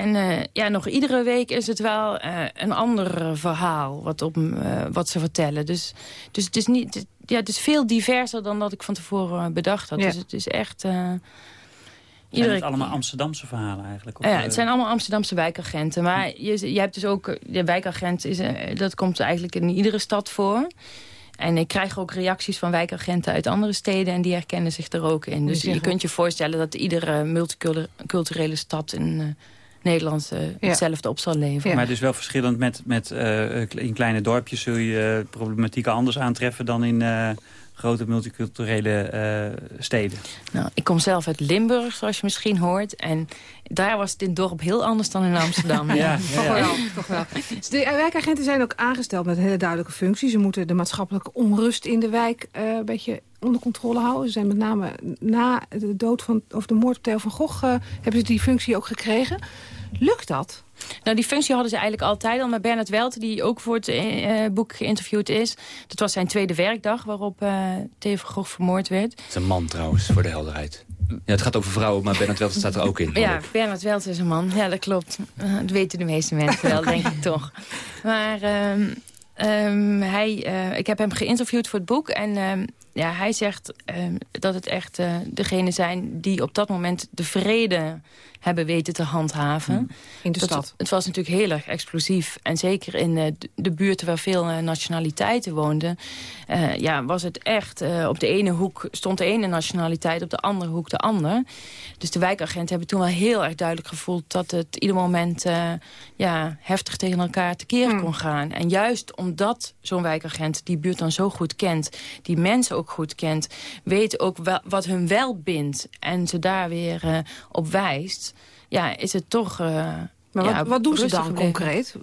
En eh, ja, nog iedere week is het wel eh, een ander verhaal wat, op, eh, wat ze vertellen. Dus, dus het, is niet, het- ja, het is veel diverser dan dat ik van tevoren bedacht had. Ja. Dus het is echt... eh, Zijn iedere het allemaal Amsterdamse verhalen eigenlijk? Of, ja, het zijn allemaal Amsterdamse wijkagenten. Maar je, je hebt dus ook... De wijkagent, is, dat komt eigenlijk in iedere stad voor. En ik krijg ook reacties van wijkagenten uit andere steden... en die herkennen zich er ook in. Dus je kunt je voorstellen dat iedere multiculturele stad in eh, Nederland... eh, hetzelfde op zal leveren. Maar het is wel verschillend met, met eh, in kleine dorpjes zul je eh, problematieken anders aantreffen dan in eh, grote multiculturele eh, steden. Nou, ik kom zelf uit Limburg, zoals je misschien hoort. En daar was het in het dorp heel anders dan in Amsterdam. Ja, ja, Toch ja. wel, toch wel. Dus de wijkagenten zijn ook aangesteld met een hele duidelijke functie. Ze moeten de maatschappelijke onrust in de wijk eh, een beetje onder controle houden. Ze zijn met name na de dood van, of de moord op Theo van Gogh... eh, hebben ze die functie ook gekregen. Lukt dat? Nou, die functie hadden ze eigenlijk altijd al. Maar Bernard Welte, die ook voor het eh, boek geïnterviewd is... dat was zijn tweede werkdag waarop eh Theo van Gogh vermoord werd. Het is een man trouwens, voor de helderheid. Ja, het gaat over vrouwen, maar Bernard Welten staat er ook in. Ja, Bernard Welte is een man. Ja, dat klopt. Eh, dat weten de meeste mensen wel, denk ik toch. Maar ehm, ehm, hij, eh, ik heb hem geïnterviewd voor het boek. En ehm, ja, hij zegt ehm, dat het echt eh degenen zijn die op dat moment de vrede hebben weten te handhaven. In de Dat- stad. Het was natuurlijk heel erg explosief. En zeker in eh, de- buurten waar veel eh, nationaliteiten woonden... ja, was het echt... op de ene hoek stond de ene nationaliteit, op de andere hoek de ander. Dus de wijkagenten hebben toen wel heel erg duidelijk gevoeld... dat het ieder moment ja, heftig tegen elkaar tekeer kon gaan. En juist omdat zo'n wijkagent die buurt dan zo goed kent... die mensen ook goed kent, weet ook wel, wat hun wel bindt... en ze daar weer eh, op wijst... ja, is het toch... eh, Maar ja, wat, wat doen ze dan gebleven. concreet?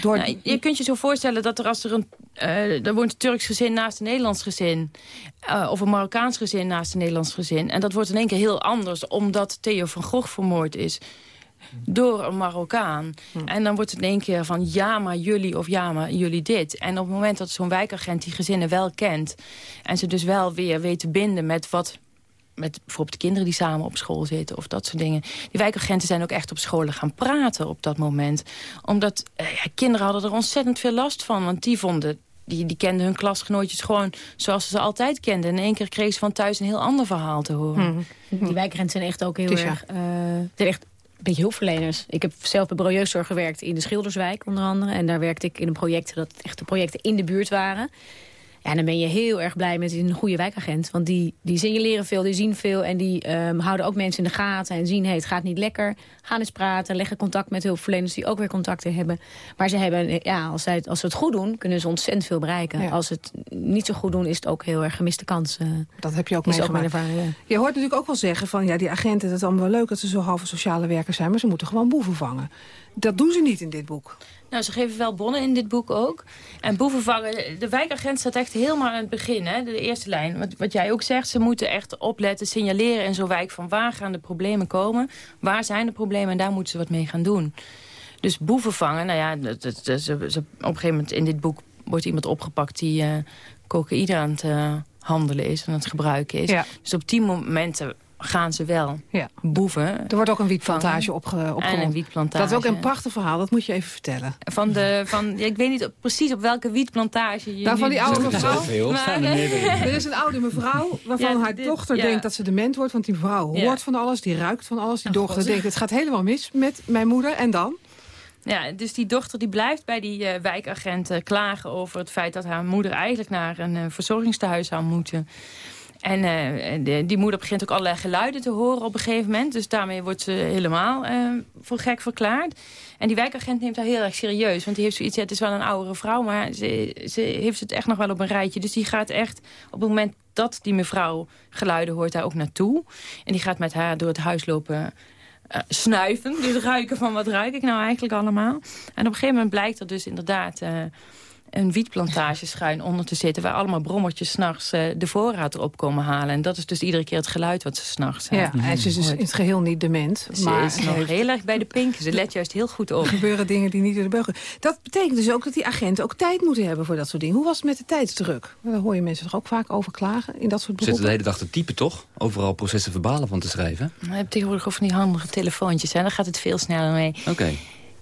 Door... Nou, je kunt je zo voorstellen dat er als er een... eh er woont een Turks gezin naast een Nederlands gezin. of een Marokkaans gezin naast een Nederlands gezin. En dat wordt in één keer heel anders omdat Theo van Gogh vermoord is. Door een Marokkaan. En dan wordt het in één keer van ja, maar jullie of ja, maar jullie dit. En op het moment dat zo'n wijkagent die gezinnen wel kent... en ze dus wel weer weet te binden met wat met bijvoorbeeld kinderen die samen op school zitten of dat soort dingen. Die wijkagenten zijn ook echt op scholen gaan praten op dat moment. Omdat eh, ja, kinderen hadden er ontzettend veel last van. Want die vonden, die, die kenden hun klasgenootjes gewoon zoals ze ze altijd kenden. En in één keer kregen ze van thuis een heel ander verhaal te horen. Die wijkagenten zijn echt ook heel Tisha. erg... eh, zijn echt een beetje hulpverleners. Ik heb zelf bij Bureau Jeugdzorg gewerkt in de Schilderswijk onder andere. En daar werkte ik in een project dat echt de projecten in de buurt waren. Ja, en dan ben je heel erg blij met een goede wijkagent. Want die, die signaleren veel, die zien veel. En die ehm, houden ook mensen in de gaten. En zien, hey, het gaat niet lekker. Gaan eens praten, leggen contact met hulpverleners... die ook weer contacten hebben. Maar ze hebben, ja, als, zij als ze het goed doen, kunnen ze ontzettend veel bereiken. Ja. Als ze het niet zo goed doen, is het ook heel erg gemiste kans. eh. Dat heb je ook meegemaakt. ervaring, ja. Je hoort natuurlijk ook wel zeggen van ja, die agenten, dat is allemaal wel leuk dat ze zo halve sociale werkers zijn, maar ze moeten gewoon boeven vangen. Dat doen ze niet in dit boek. Nou, ze geven wel bonnen in dit boek ook. En boeven vangen, de wijkagent staat echt helemaal aan het begin, hè, de eerste lijn. Wat, wat jij ook zegt, ze moeten echt opletten, signaleren in zo'n wijk... van waar gaan de problemen komen, waar zijn de problemen... en daar moeten ze wat mee gaan doen. Dus boeven vangen, nou ja, dat, dat, dat- ze, ze- op een gegeven moment in dit boek... wordt iemand opgepakt die eh cocaïne aan het eh, handelen is en aan het gebruiken is. Ja. Dus op die momenten gaan ze wel Ja. boeven Er wordt ook een wietplantage opge, En een wietplantage. Dat is ook een prachtig verhaal, dat moet je even vertellen. Van de, van, ja, ik weet niet op- precies op welke wietplantage je Nou, van die oude mevrouw. Maar- Er is een oude mevrouw waarvan Ja, haar dit- dochter ja. denkt dat ze dement wordt. Want die vrouw Ja. hoort van alles, die ruikt van alles. Die Oh, dochter God. denkt het gaat helemaal mis met mijn moeder. En dan? Ja, dus die dochter die blijft bij die eh, wijkagent eh, klagen over het feit dat haar moeder eigenlijk naar een eh, verzorgingstehuis zou moeten. En eh, die moeder begint ook allerlei geluiden te horen op een gegeven moment. Dus daarmee wordt ze helemaal eh, voor gek verklaard. En die wijkagent neemt haar heel erg serieus. Want die heeft zoiets, het is wel een oudere vrouw, maar ze, ze heeft het echt nog wel op een rijtje. Dus die gaat echt op het moment dat die mevrouw geluiden hoort daar ook naartoe. En die gaat met haar door het huis lopen uh, snuiven. Dus ruiken van wat ruik ik nou eigenlijk allemaal. En op een gegeven moment blijkt er dus inderdaad... Een wietplantage schuin onder te zitten... waar allemaal brommertjes s'nachts uh, de voorraad erop komen halen. En dat is dus iedere keer het geluid wat ze s'nachts Ja, en ze is dus in het geheel niet dement. Ze maar is nog heel erg bij de pink. Ze let juist heel goed op. Er gebeuren dingen die niet door de beugel... Dat betekent dus ook dat die agenten ook tijd moeten hebben voor dat soort dingen. Hoe was het met de tijdsdruk? Daar hoor je mensen toch ook vaak over klagen in dat soort beroepen? Zitten de hele dag te typen, toch? Overal processen verbalen van te schrijven. Je hebt tegenwoordig ook van die handige telefoontjes. Hè? Dan gaat het veel sneller mee. Oké.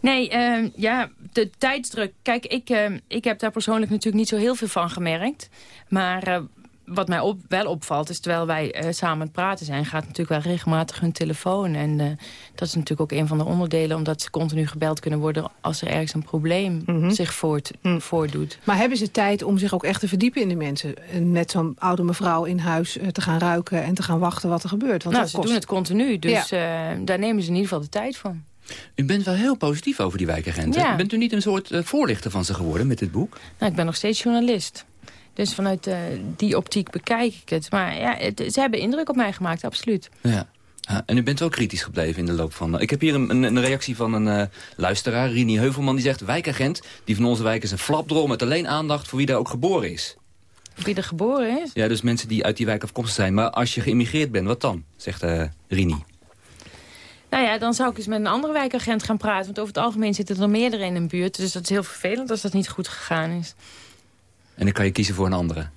Nee, uh, ja, de tijdsdruk. Kijk, ik, uh, ik heb daar persoonlijk natuurlijk niet zo heel veel van gemerkt. Maar uh, wat mij op, wel opvalt, is terwijl wij samen aan het praten zijn... gaat natuurlijk wel regelmatig hun telefoon. En dat is natuurlijk ook een van de onderdelen... omdat ze continu gebeld kunnen worden als er ergens een probleem mm -hmm. zich voort, mm. voordoet. Maar hebben ze tijd om zich ook echt te verdiepen in de mensen? En met zo'n oude mevrouw in huis te gaan ruiken... en te gaan wachten wat er gebeurt? Want nou, ze kost... doen het continu, dus ja. daar nemen ze in ieder geval de tijd voor. U bent wel heel positief over die wijkagenten. Ja. Bent u niet een soort uh, voorlichter van ze geworden met dit boek? Nou, ik ben nog steeds journalist. Dus vanuit uh, die optiek bekijk ik het. Maar ja, het, ze hebben indruk op mij gemaakt, absoluut. Ja. En u bent wel kritisch gebleven in de loop van... Ik heb hier een, een reactie van een uh, luisteraar, Rini Heuvelman... die zegt, wijkagent, die van onze wijk is een flapdrol... met alleen aandacht voor wie daar ook geboren is. Wie er geboren is? Ja, dus mensen die uit die wijk afkomstig zijn. Maar als je geïmmigreerd bent, wat dan? Zegt Rini. Nou ja, dan zou ik eens met een andere wijkagent gaan praten. Want over het algemeen zitten er meerdere in een buurt. Dus dat is heel vervelend als dat niet goed gegaan is. En dan kan je kiezen voor een andere?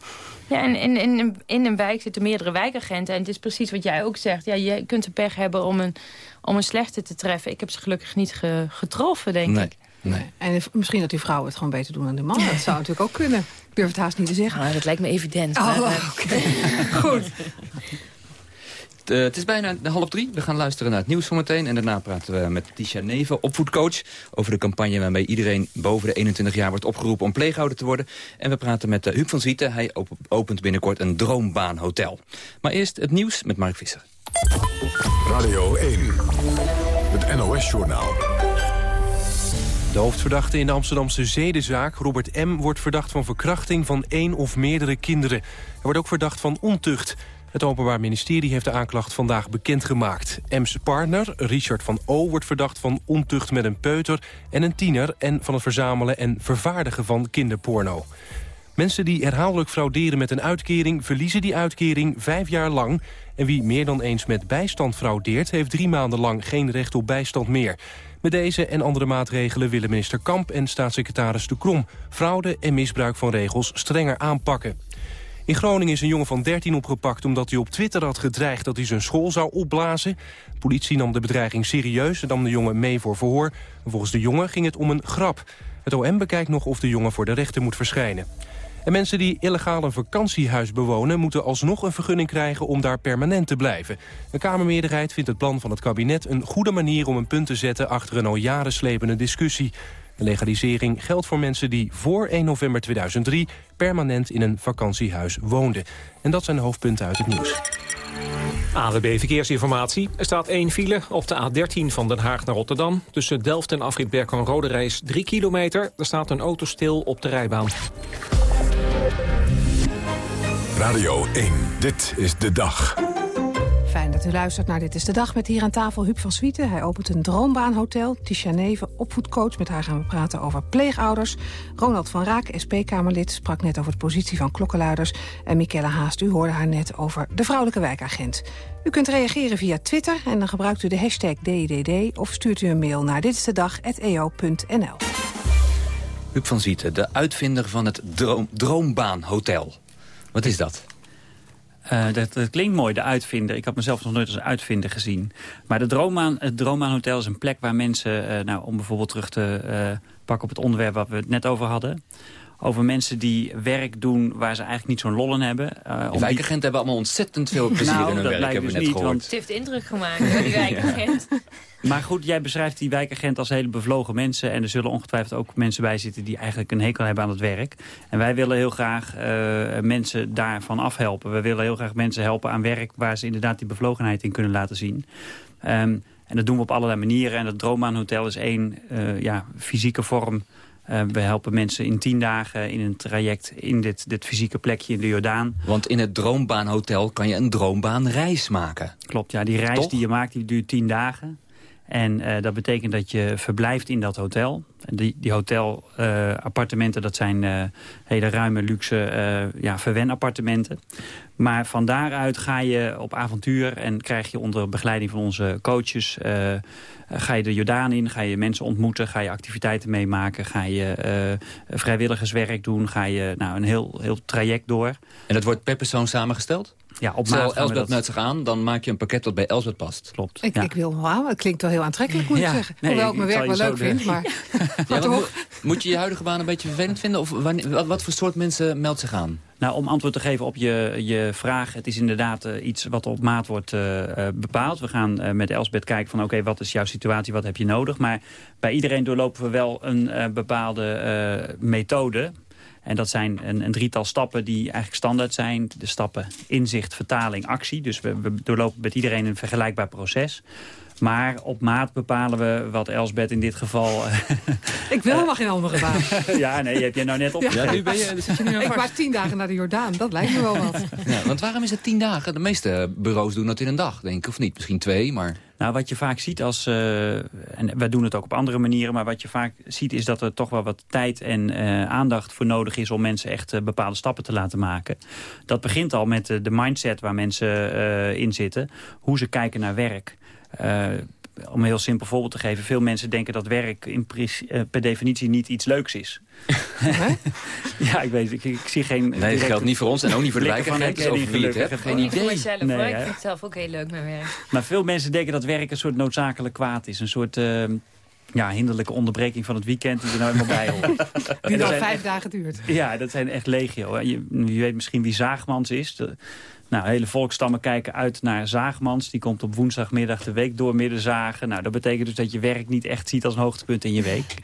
Ja, en in, in, in een wijk zitten meerdere wijkagenten. En het is precies wat jij ook zegt. Ja, je kunt de pech hebben om een, om een slechte te treffen. Ik heb ze gelukkig niet ge, getroffen, denk nee. ik. Nee. En misschien dat die vrouwen het gewoon beter doen dan de man. Dat zou natuurlijk ook kunnen. Ik durf het haast niet te zeggen. Nou, dat lijkt me evident. Oh, maar, okay. Goed. Uh, het is bijna half drie. We gaan luisteren naar het nieuws zometeen. En daarna praten we met Tisha Neven, opvoedcoach... over de campagne waarmee iedereen boven de 21 jaar wordt opgeroepen... om pleegouder te worden. En we praten met uh, Huub van Zwieten. Hij op opent binnenkort een droombaanhotel. Maar eerst het nieuws met Mark Visser. Radio 1, het NOS-journaal. De hoofdverdachte in de Amsterdamse zedenzaak, Robert M., wordt verdacht van verkrachting van één of meerdere kinderen. Hij wordt ook verdacht van ontucht. Het Openbaar Ministerie heeft de aanklacht vandaag bekendgemaakt. M's partner, Richard van O, wordt verdacht van ontucht met een peuter en een tiener... en van het verzamelen en vervaardigen van kinderporno. Mensen die herhaaldelijk frauderen met een uitkering... verliezen die uitkering vijf jaar lang. En wie meer dan eens met bijstand fraudeert... heeft drie maanden lang geen recht op bijstand meer. Met deze en andere maatregelen willen minister Kamp en staatssecretaris De Krom... fraude en misbruik van regels strenger aanpakken. In Groningen is een jongen van 13 opgepakt omdat hij op Twitter had gedreigd dat hij zijn school zou opblazen. De politie nam de bedreiging serieus en nam de jongen mee voor verhoor. Volgens de jongen ging het om een grap. Het OM bekijkt nog of de jongen voor de rechter moet verschijnen. En mensen die illegaal een vakantiehuis bewonen... moeten alsnog een vergunning krijgen om daar permanent te blijven. De Kamermeerderheid vindt het plan van het kabinet... een goede manier om een punt te zetten achter een al jaren slepende discussie. De legalisering geldt voor mensen die voor 1 november 2003... permanent in een vakantiehuis woonden. En dat zijn de hoofdpunten uit het nieuws. AWB Verkeersinformatie. Er staat één file op de A13 van Den Haag naar Rotterdam. Tussen Delft en Afrit Berkel Rode Reis 3 kilometer. Er staat een auto stil op de rijbaan. Radio 1, dit is de dag. U luistert naar Dit is de Dag met hier aan tafel Huub van Swieten. Hij opent een droombaanhotel. Tisha Neven, opvoedcoach. Met haar gaan we praten over pleegouders. Ronald van Raak, SP-Kamerlid, sprak net over de positie van klokkenluiders. En Michelle Haast, u hoorde haar net over de vrouwelijke wijkagent. U kunt reageren via Twitter en dan gebruikt u de hashtag DDD... of stuurt u een mail naar ditstedag.eo.nl. Huub van Zieten, de uitvinder van het droom, Droombaanhotel. Wat is dat? Uh, dat, klinkt mooi, de uitvinder. Ik had mezelf nog nooit als uitvinder gezien. Maar de Droomaan, het Droombaanhotel is een plek waar mensen... Uh, nou, om bijvoorbeeld terug te uh, pakken op het onderwerp waar we het net over hadden... over mensen die werk doen waar ze eigenlijk niet zo'n lol in hebben. Uh, die wijkagenten die... hebben allemaal ontzettend veel plezier nou, in hun dat werk, hebben dus we net niet, gehoord. Want... Het heeft indruk gemaakt die wijkagent. Maar goed, jij beschrijft die wijkagent als hele bevlogen mensen. En er zullen ongetwijfeld ook mensen bij zitten die eigenlijk een hekel hebben aan het werk. En wij willen heel graag uh, mensen daarvan afhelpen. We willen heel graag mensen helpen aan werk waar ze inderdaad die bevlogenheid in kunnen laten zien. Um, en dat doen we op allerlei manieren. En het Droombaanhotel is één uh, ja, fysieke vorm. Uh, we helpen mensen in tien dagen in een traject in dit, dit fysieke plekje in de Jordaan. Want in het Droombaanhotel kan je een droombaanreis maken. Klopt, ja. Die reis Toch? die je maakt, die duurt tien dagen. En uh, dat betekent dat je verblijft in dat hotel. Die, die hotelappartementen, uh, dat zijn uh, hele ruime, luxe ja, verwenappartementen. Maar van daaruit ga je op avontuur en krijg je onder begeleiding van onze coaches... ga je de Jordaan in, ga je mensen ontmoeten, ga je activiteiten meemaken... ga je vrijwilligerswerk doen, ga je nou, een heel, heel traject door. En dat wordt per persoon samengesteld? Ja, op Stel Elsbeth met zich aan, dan maak je een pakket dat bij Elsbeth past. Klopt. Ik, ik wil wel aan. Het klinkt wel heel aantrekkelijk, moet ik zeggen. Nee, Hoewel ik mijn werk wel leuk vind. Maar, ja, toch? Moet je je huidige baan een beetje vervelend vinden? Of wanneer, wat, wat, voor soort mensen meldt zich aan? Nou, om antwoord te geven op je, je vraag. Het is inderdaad uh, iets wat op maat wordt uh, bepaald. We gaan uh, met Elsbeth kijken van oké, wat is jouw situatie, wat heb je nodig? Maar bij iedereen doorlopen we wel een bepaalde methode en dat zijn een, een, drietal stappen die eigenlijk standaard zijn. De stappen inzicht, vertaling, actie. Dus we, we doorlopen met iedereen een vergelijkbaar proces. Maar op maat bepalen we wat Elsbeth in dit geval... Eh, ik wil helemaal geen andere baan. ja, nee, heb jij nou net opgegeven. Ja, nu ben je, zit je nu ik maak tien dagen naar de Jordaan, dat lijkt me wel wat. Ja, want waarom is het tien dagen? De meeste bureaus doen dat in een dag, denk ik, of niet? Misschien twee, maar... Nou, wat je vaak ziet als... Uh, en wij doen het ook op andere manieren... maar wat je vaak ziet is dat er toch wel wat tijd en uh, aandacht voor nodig is... om mensen echt uh, bepaalde stappen te laten maken. Dat begint al met de mindset waar mensen in zitten. Hoe ze kijken naar werk. Uh, om een heel simpel voorbeeld te geven. Veel mensen denken dat werk in uh, per definitie niet iets leuks is. ja, ik weet ik, ik zie geen... Nee, dat geldt niet voor ons en ook niet voor de over wie het hebt. Geen idee. Voor mezelf, nee, ik vind het zelf ook heel leuk met werk. Maar veel mensen denken dat werk een soort noodzakelijk kwaad is. Een soort... Uh, ja, hinderlijke onderbreking van het weekend die er nou helemaal bij hoort. Die dan vijf dagen duurt. Ja, dat zijn echt legio. Je, je weet misschien wie Zaagmans is. De, nou, hele volkstammen kijken uit naar Zaagmans. Die komt op woensdagmiddag de week doormidden zagen. Nou, dat betekent dus dat je werk niet echt ziet als een hoogtepunt in je week.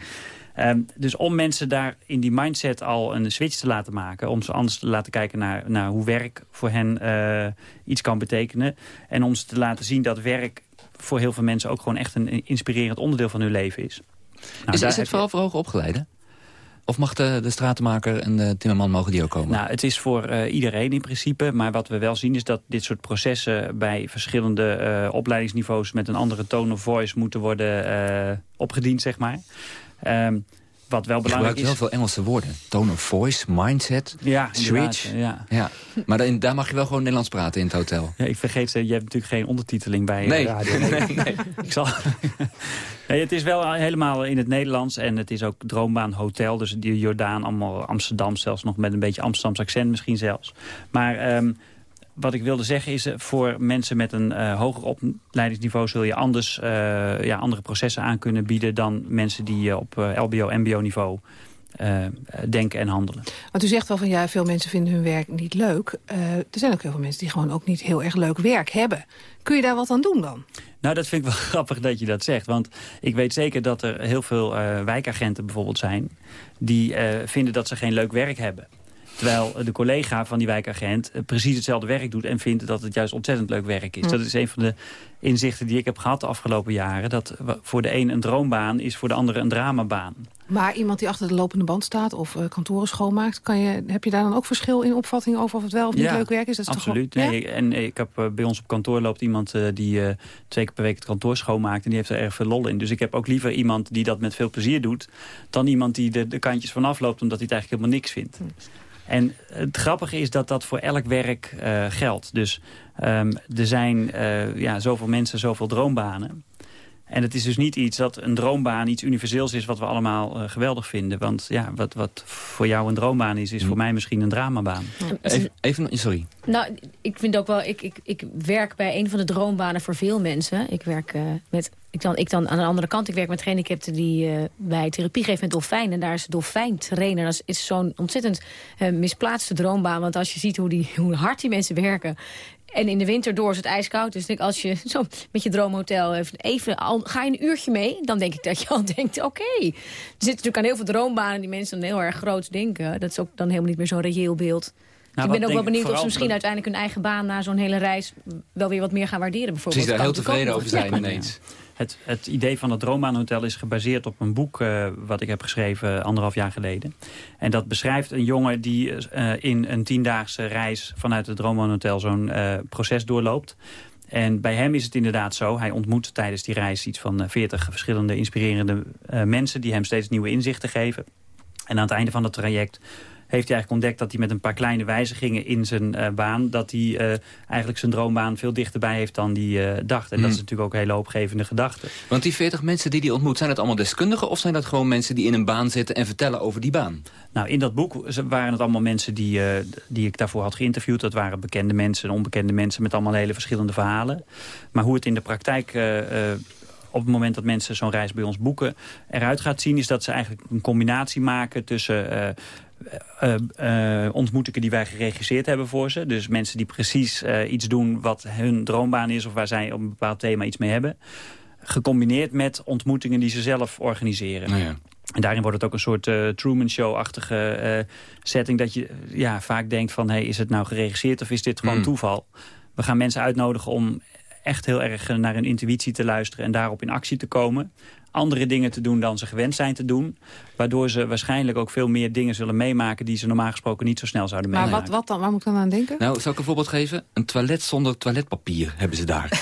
Um, dus om mensen daar in die mindset al een switch te laten maken... om ze anders te laten kijken naar, naar hoe werk voor hen uh, iets kan betekenen... en om ze te laten zien dat werk voor heel veel mensen... ook gewoon echt een inspirerend onderdeel van hun leven is. Nou, is, is het vooral voor hoger opgeleiden? Of mag de, de stratenmaker en de timmerman mogen die ook komen? Nou, het is voor uh, iedereen in principe. Maar wat we wel zien is dat dit soort processen... bij verschillende uh, opleidingsniveaus met een andere tone of voice... moeten worden uh, opgediend, zeg maar. Um, wat wel belangrijk is... heel veel Engelse woorden. Tone of voice, mindset, ja, switch. Ja. Ja. Maar daar mag je wel gewoon Nederlands praten in het hotel. Ja, ik vergeet, je hebt natuurlijk geen ondertiteling bij nee. radio. Nee, nee, nee. ik zal... nee, het is wel helemaal in het Nederlands en het is ook Droombaan Hotel. Dus die Jordaan, allemaal Amsterdam zelfs nog met een beetje Amsterdams accent misschien zelfs. Maar... Um, wat ik wilde zeggen is, voor mensen met een uh, hoger opleidingsniveau... zul je anders uh, ja, andere processen aan kunnen bieden... dan mensen die op LBO, MBO-niveau denken en handelen. Want u zegt wel van, ja, veel mensen vinden hun werk niet leuk. er zijn ook heel veel mensen die gewoon ook niet heel erg leuk werk hebben. Kun je daar wat aan doen dan? Nou, dat vind ik wel grappig dat je dat zegt. Want ik weet zeker dat er heel veel wijkagenten bijvoorbeeld zijn... die vinden dat ze geen leuk werk hebben. Terwijl de collega van die wijkagent eh, precies hetzelfde werk doet... en vindt dat het juist ontzettend leuk werk is. Dat is een van de inzichten die ik heb gehad de afgelopen jaren. Dat voor de een een droombaan is, voor de andere een dramabaan. Maar iemand die achter de lopende band staat of uh, kantoren schoonmaakt... Kan je, heb je daar dan ook verschil in opvatting over of het wel of niet leuk werk is? Dat is absoluut. Toch nee, En ik heb, uh, bij ons op kantoor loopt iemand uh, die twee keer per week het kantoor schoonmaakt... en die heeft er erg veel lol in. Dus ik heb ook liever iemand die dat met veel plezier doet... dan iemand die de, de kantjes vanaf loopt omdat hij het eigenlijk helemaal niks vindt. Hm. En het grappige is dat dat voor elk werk uh, geldt. Dus um, er zijn uh, ja, zoveel mensen, zoveel droombanen. En het is dus niet iets dat een droombaan iets universeels is... wat we allemaal uh, geweldig vinden. Want ja, wat, wat voor jou een droombaan is... is voor hm. mij misschien een dramabaan. Even, even, sorry. Nou, ik vind ook wel... Ik, ik, ik werk bij een van de droombanen voor veel mensen. Ik werk uh, met... Ik dan, ik dan aan de andere kant, ik werk met gehandicapten die uh, bij therapie geven met dolfijnen. En daar is dolfijntrainer. Dat is, is zo'n ontzettend misplaatste droombaan. Want als je ziet hoe, die, hoe hard die mensen werken... En in de winter door is het ijskoud. Dus denk, als je zo met je droomhotel even, even al, ga je een uurtje mee... dan denk ik dat je al denkt, oké. Okay. Er zitten natuurlijk aan heel veel droombanen die mensen dan heel erg groot denken. Dat is ook dan helemaal niet meer zo'n reëel beeld. Nou, ik ben ook wel benieuwd of ze misschien uiteindelijk hun eigen baan... na zo'n hele reis wel weer wat meer gaan waarderen. Bijvoorbeeld. Precies, daar heel tevreden over zijn ineens. Het, het, idee van het Droombaanhotel is gebaseerd op een boek... Uh, wat ik heb geschreven anderhalf jaar geleden. En dat beschrijft een jongen die uh, in een tiendaagse reis... vanuit het Droombaanhotel zo'n uh, proces doorloopt. En bij hem is het inderdaad zo. Hij ontmoet tijdens die reis iets van 40 verschillende inspirerende mensen... die hem steeds nieuwe inzichten geven. En aan het einde van het traject heeft hij eigenlijk ontdekt dat hij met een paar kleine wijzigingen in zijn uh, baan... dat hij uh, eigenlijk zijn droombaan veel dichterbij heeft dan hij uh, dacht. En mm. dat is natuurlijk ook een hele hoopgevende gedachte. Want die 40 mensen die hij ontmoet, zijn dat allemaal deskundigen... of zijn dat gewoon mensen die in een baan zitten en vertellen over die baan? Nou, in dat boek waren het allemaal mensen die, die ik daarvoor had geïnterviewd. Dat waren bekende mensen en onbekende mensen met allemaal hele verschillende verhalen. Maar hoe het in de praktijk op het moment dat mensen zo'n reis bij ons boeken... eruit gaat zien, is dat ze eigenlijk een combinatie maken tussen... Uh, uh, uh, ontmoetingen die wij geregisseerd hebben voor ze. Dus mensen die precies iets doen wat hun droombaan is... of waar zij op een bepaald thema iets mee hebben. Gecombineerd met ontmoetingen die ze zelf organiseren. Nou ja. En daarin wordt het ook een soort Truman Show-achtige setting... dat je ja, vaak denkt van, hey, is het nou geregisseerd of is dit gewoon mm. toeval? We gaan mensen uitnodigen om echt heel erg naar hun intuïtie te luisteren... en daarop in actie te komen. Andere dingen te doen dan ze gewend zijn te doen. Waardoor ze waarschijnlijk ook veel meer dingen zullen meemaken... die ze normaal gesproken niet zo snel zouden meemaken. Maar wat, wat dan? Waar moet ik dan aan denken? Nou, zal ik een voorbeeld geven? Een toilet zonder toiletpapier hebben ze daar.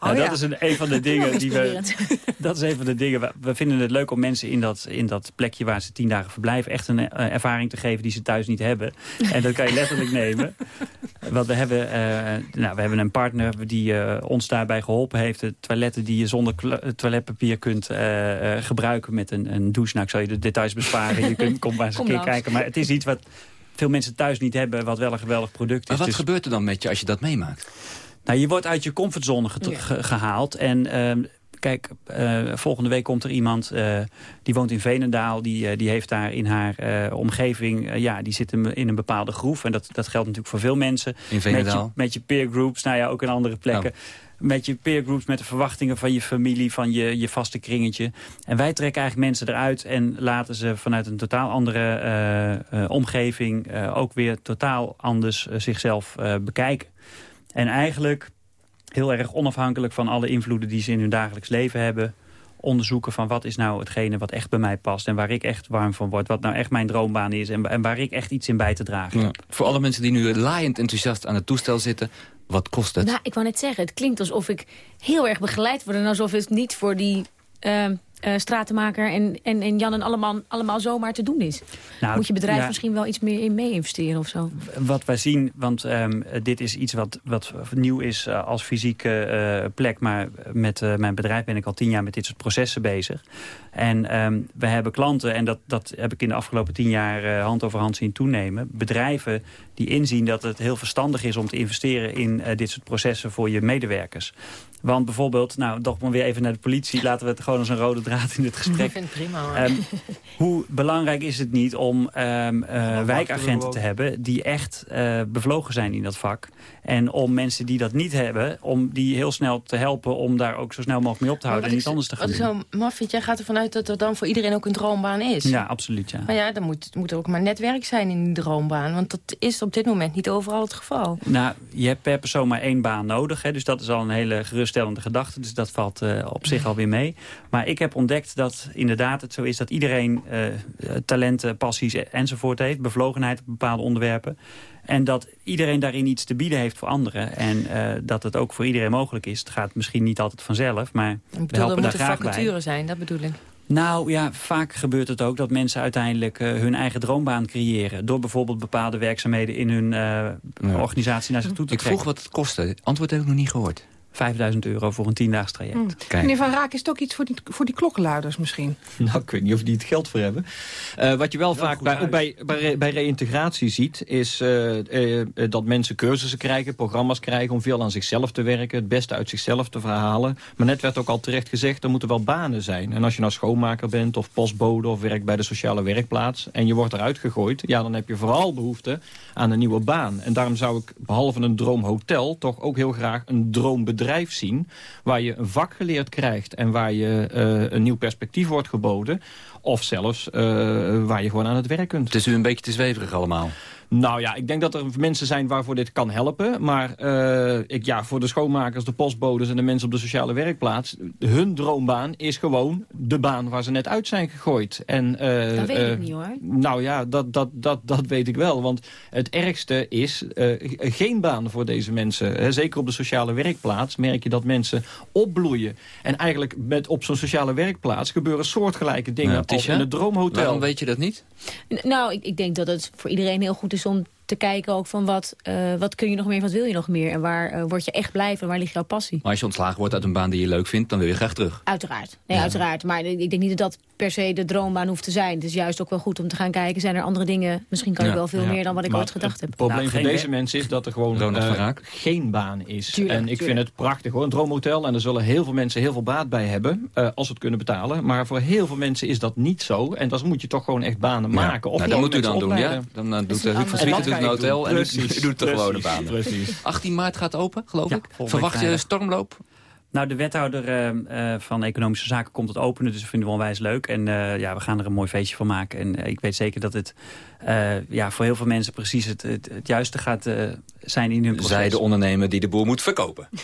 Oh, nou, dat is een, een van de dingen die we. Dat is een van de dingen. We, we vinden het leuk om mensen in dat, in dat plekje waar ze tien dagen verblijven. echt een uh, ervaring te geven die ze thuis niet hebben. En dat kan je letterlijk nemen. Want we hebben, uh, nou, we hebben een partner die uh, ons daarbij geholpen heeft. De toiletten die je zonder toiletpapier kunt gebruiken met een, een douche. Nou, ik zal je de details besparen. Je kunt, kom maar eens een keer kijken. Maar het is iets wat veel mensen thuis niet hebben, wat wel een geweldig product is. Maar wat dus... gebeurt er dan met je als je dat meemaakt? Nou, je wordt uit je comfortzone ge gehaald. En uh, kijk, uh, volgende week komt er iemand, uh, die woont in Venendaal. Die, uh, die heeft daar in haar omgeving, ja, die zit in een bepaalde groef. En dat, dat geldt natuurlijk voor veel mensen. In Venendaal? Met je, met je peergroups, nou ja, ook in andere plekken. Oh. Met je peergroups, met de verwachtingen van je familie, van je, je vaste kringetje. En wij trekken eigenlijk mensen eruit en laten ze vanuit een totaal andere omgeving... ook weer totaal anders zichzelf bekijken. En eigenlijk heel erg onafhankelijk van alle invloeden die ze in hun dagelijks leven hebben onderzoeken van wat is nou hetgene wat echt bij mij past... en waar ik echt warm van word, wat nou echt mijn droombaan is... en, en waar ik echt iets in bij te dragen ja. Voor alle mensen die nu laaiend enthousiast aan het toestel zitten... wat kost het? Nou, ik wou net zeggen, het klinkt alsof ik heel erg begeleid word... en alsof het niet voor die... Uh, uh, stratenmaker en, en, en Jan en allemaal, allemaal zomaar te doen is. Nou, Moet je bedrijf ja, misschien wel iets meer in mee investeren of zo? Wat wij zien, want um, dit is iets wat, wat nieuw is uh, als fysieke uh, plek. Maar met mijn bedrijf ben ik al tien jaar met dit soort processen bezig. En um, we hebben klanten, en dat, dat heb ik in de afgelopen tien jaar hand over hand zien toenemen. Bedrijven die inzien dat het heel verstandig is om te investeren in dit soort processen voor je medewerkers. Want bijvoorbeeld, nou, toch maar weer even naar de politie. Laten we het gewoon als een rode draad in dit gesprek. Ik vind het prima. Um, hoe belangrijk is het niet om um, uh, wijkagenten te hebben... die echt uh, bevlogen zijn in dat vak. En om mensen die dat niet hebben... om die heel snel te helpen om daar ook zo snel mogelijk mee op te houden... en niet anders te gaan doen. Zo maffiet, jij gaat ervan uit dat er dan voor iedereen ook een droombaan is. Ja, absoluut, ja. Maar ja, dan moet, moet er ook maar netwerk zijn in die droombaan. Want dat is op dit moment niet overal het geval. Nou, je hebt per persoon maar één baan nodig. Hè, dus dat is al een hele geruststellende gedachte. Dus dat valt uh, op zich alweer mee. Maar ik heb ontdekt dat inderdaad het zo is dat iedereen uh, talenten, passies enzovoort heeft. Bevlogenheid op bepaalde onderwerpen. En dat iedereen daarin iets te bieden heeft voor anderen. En uh, dat het ook voor iedereen mogelijk is. Het gaat misschien niet altijd vanzelf, maar bedoel, we helpen daar graag bij. Er moeten zijn, dat bedoel ik. Nou ja, vaak gebeurt het ook dat mensen uiteindelijk uh, hun eigen droombaan creëren. Door bijvoorbeeld bepaalde werkzaamheden in hun uh, ja. organisatie naar zich toe te ik trekken. Ik vroeg wat het kostte. Antwoord heb ik nog niet gehoord. 5000 euro voor een tiendaags traject. Hmm. Meneer Van Raak, is het ook iets voor die, voor die klokkenluiders misschien? Nou, ik weet niet of die het geld voor hebben. Uh, wat je wel vaak bij, ook bij, bij, bij reïntegratie ziet... is uh, uh, dat mensen cursussen krijgen, programma's krijgen... om veel aan zichzelf te werken, het beste uit zichzelf te verhalen. Maar net werd ook al terecht gezegd, er moeten wel banen zijn. En als je nou schoonmaker bent of postbode... of werkt bij de sociale werkplaats en je wordt eruit gegooid... ja, dan heb je vooral behoefte aan een nieuwe baan. En daarom zou ik, behalve een droomhotel... toch ook heel graag een droombedrijf bedrijf zien... waar je een vak geleerd krijgt en waar je uh, een nieuw perspectief wordt geboden... of zelfs uh, waar je gewoon aan het werk kunt. Het is u een beetje te zweverig allemaal. Nou ja, ik denk dat er mensen zijn waarvoor dit kan helpen. Maar uh, ik, ja, voor de schoonmakers, de postbodes en de mensen op de sociale werkplaats... hun droombaan is gewoon de baan waar ze net uit zijn gegooid. En, uh, dat weet uh, ik niet hoor. Nou ja, dat, dat, dat, dat weet ik wel. Want het ergste is geen baan voor deze mensen. Zeker op de sociale werkplaats merk je dat mensen opbloeien. En eigenlijk met, op zo'n sociale werkplaats gebeuren soortgelijke dingen ja, als in het droomhotel. Waarom weet je dat niet? Nou, ik, ik denk dat het voor iedereen heel goed is om te kijken ook van wat, uh, wat kun je nog meer, wat wil je nog meer? En waar uh, word je echt blij van, waar ligt jouw passie? Maar als je ontslagen wordt uit een baan die je leuk vindt, dan wil je graag terug. Uiteraard, nee, ja. uiteraard. Maar ik denk niet dat dat per se de droombaan hoeft te zijn. Het is juist ook wel goed om te gaan kijken, zijn er andere dingen... misschien kan ik wel veel meer dan wat ik maar ooit gedacht heb. Het probleem nou, van deze mensen is dat er gewoon uh, geen baan is. Tuurlijk, en ik tuurlijk. vind het prachtig hoor, een droomhotel. En er zullen heel veel mensen heel veel baat bij hebben, als ze het kunnen betalen. Maar voor heel veel mensen is dat niet zo. En dan moet je toch gewoon echt banen maken. Of nou, dat moet u dan doen, ja? Dan doet Huub van Zwieten een hotel en je doet de gewone baan. Precies. 18 maart gaat open, geloof ik. Verwacht je stormloop? Nou, de wethouder uh, uh, van Economische Zaken komt het openen, dus dat vinden we onwijs leuk. En uh, ja, we gaan er een mooi feestje van maken. En ik weet zeker dat het ja, voor heel veel mensen precies het, het, het juiste gaat zijn in hun proces. Zij de ondernemer die de boer moet verkopen.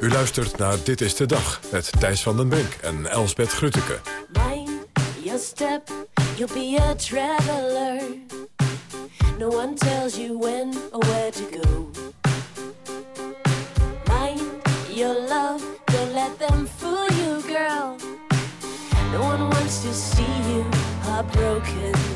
U luistert naar Dit is de Dag met Thijs van den Brink en Elsbeth Grutteke. Mind your step, you'll be a traveler. No one tells you when or where to go. Mind your love, don't let them fool you, girl. No one wants to see you heartbroken.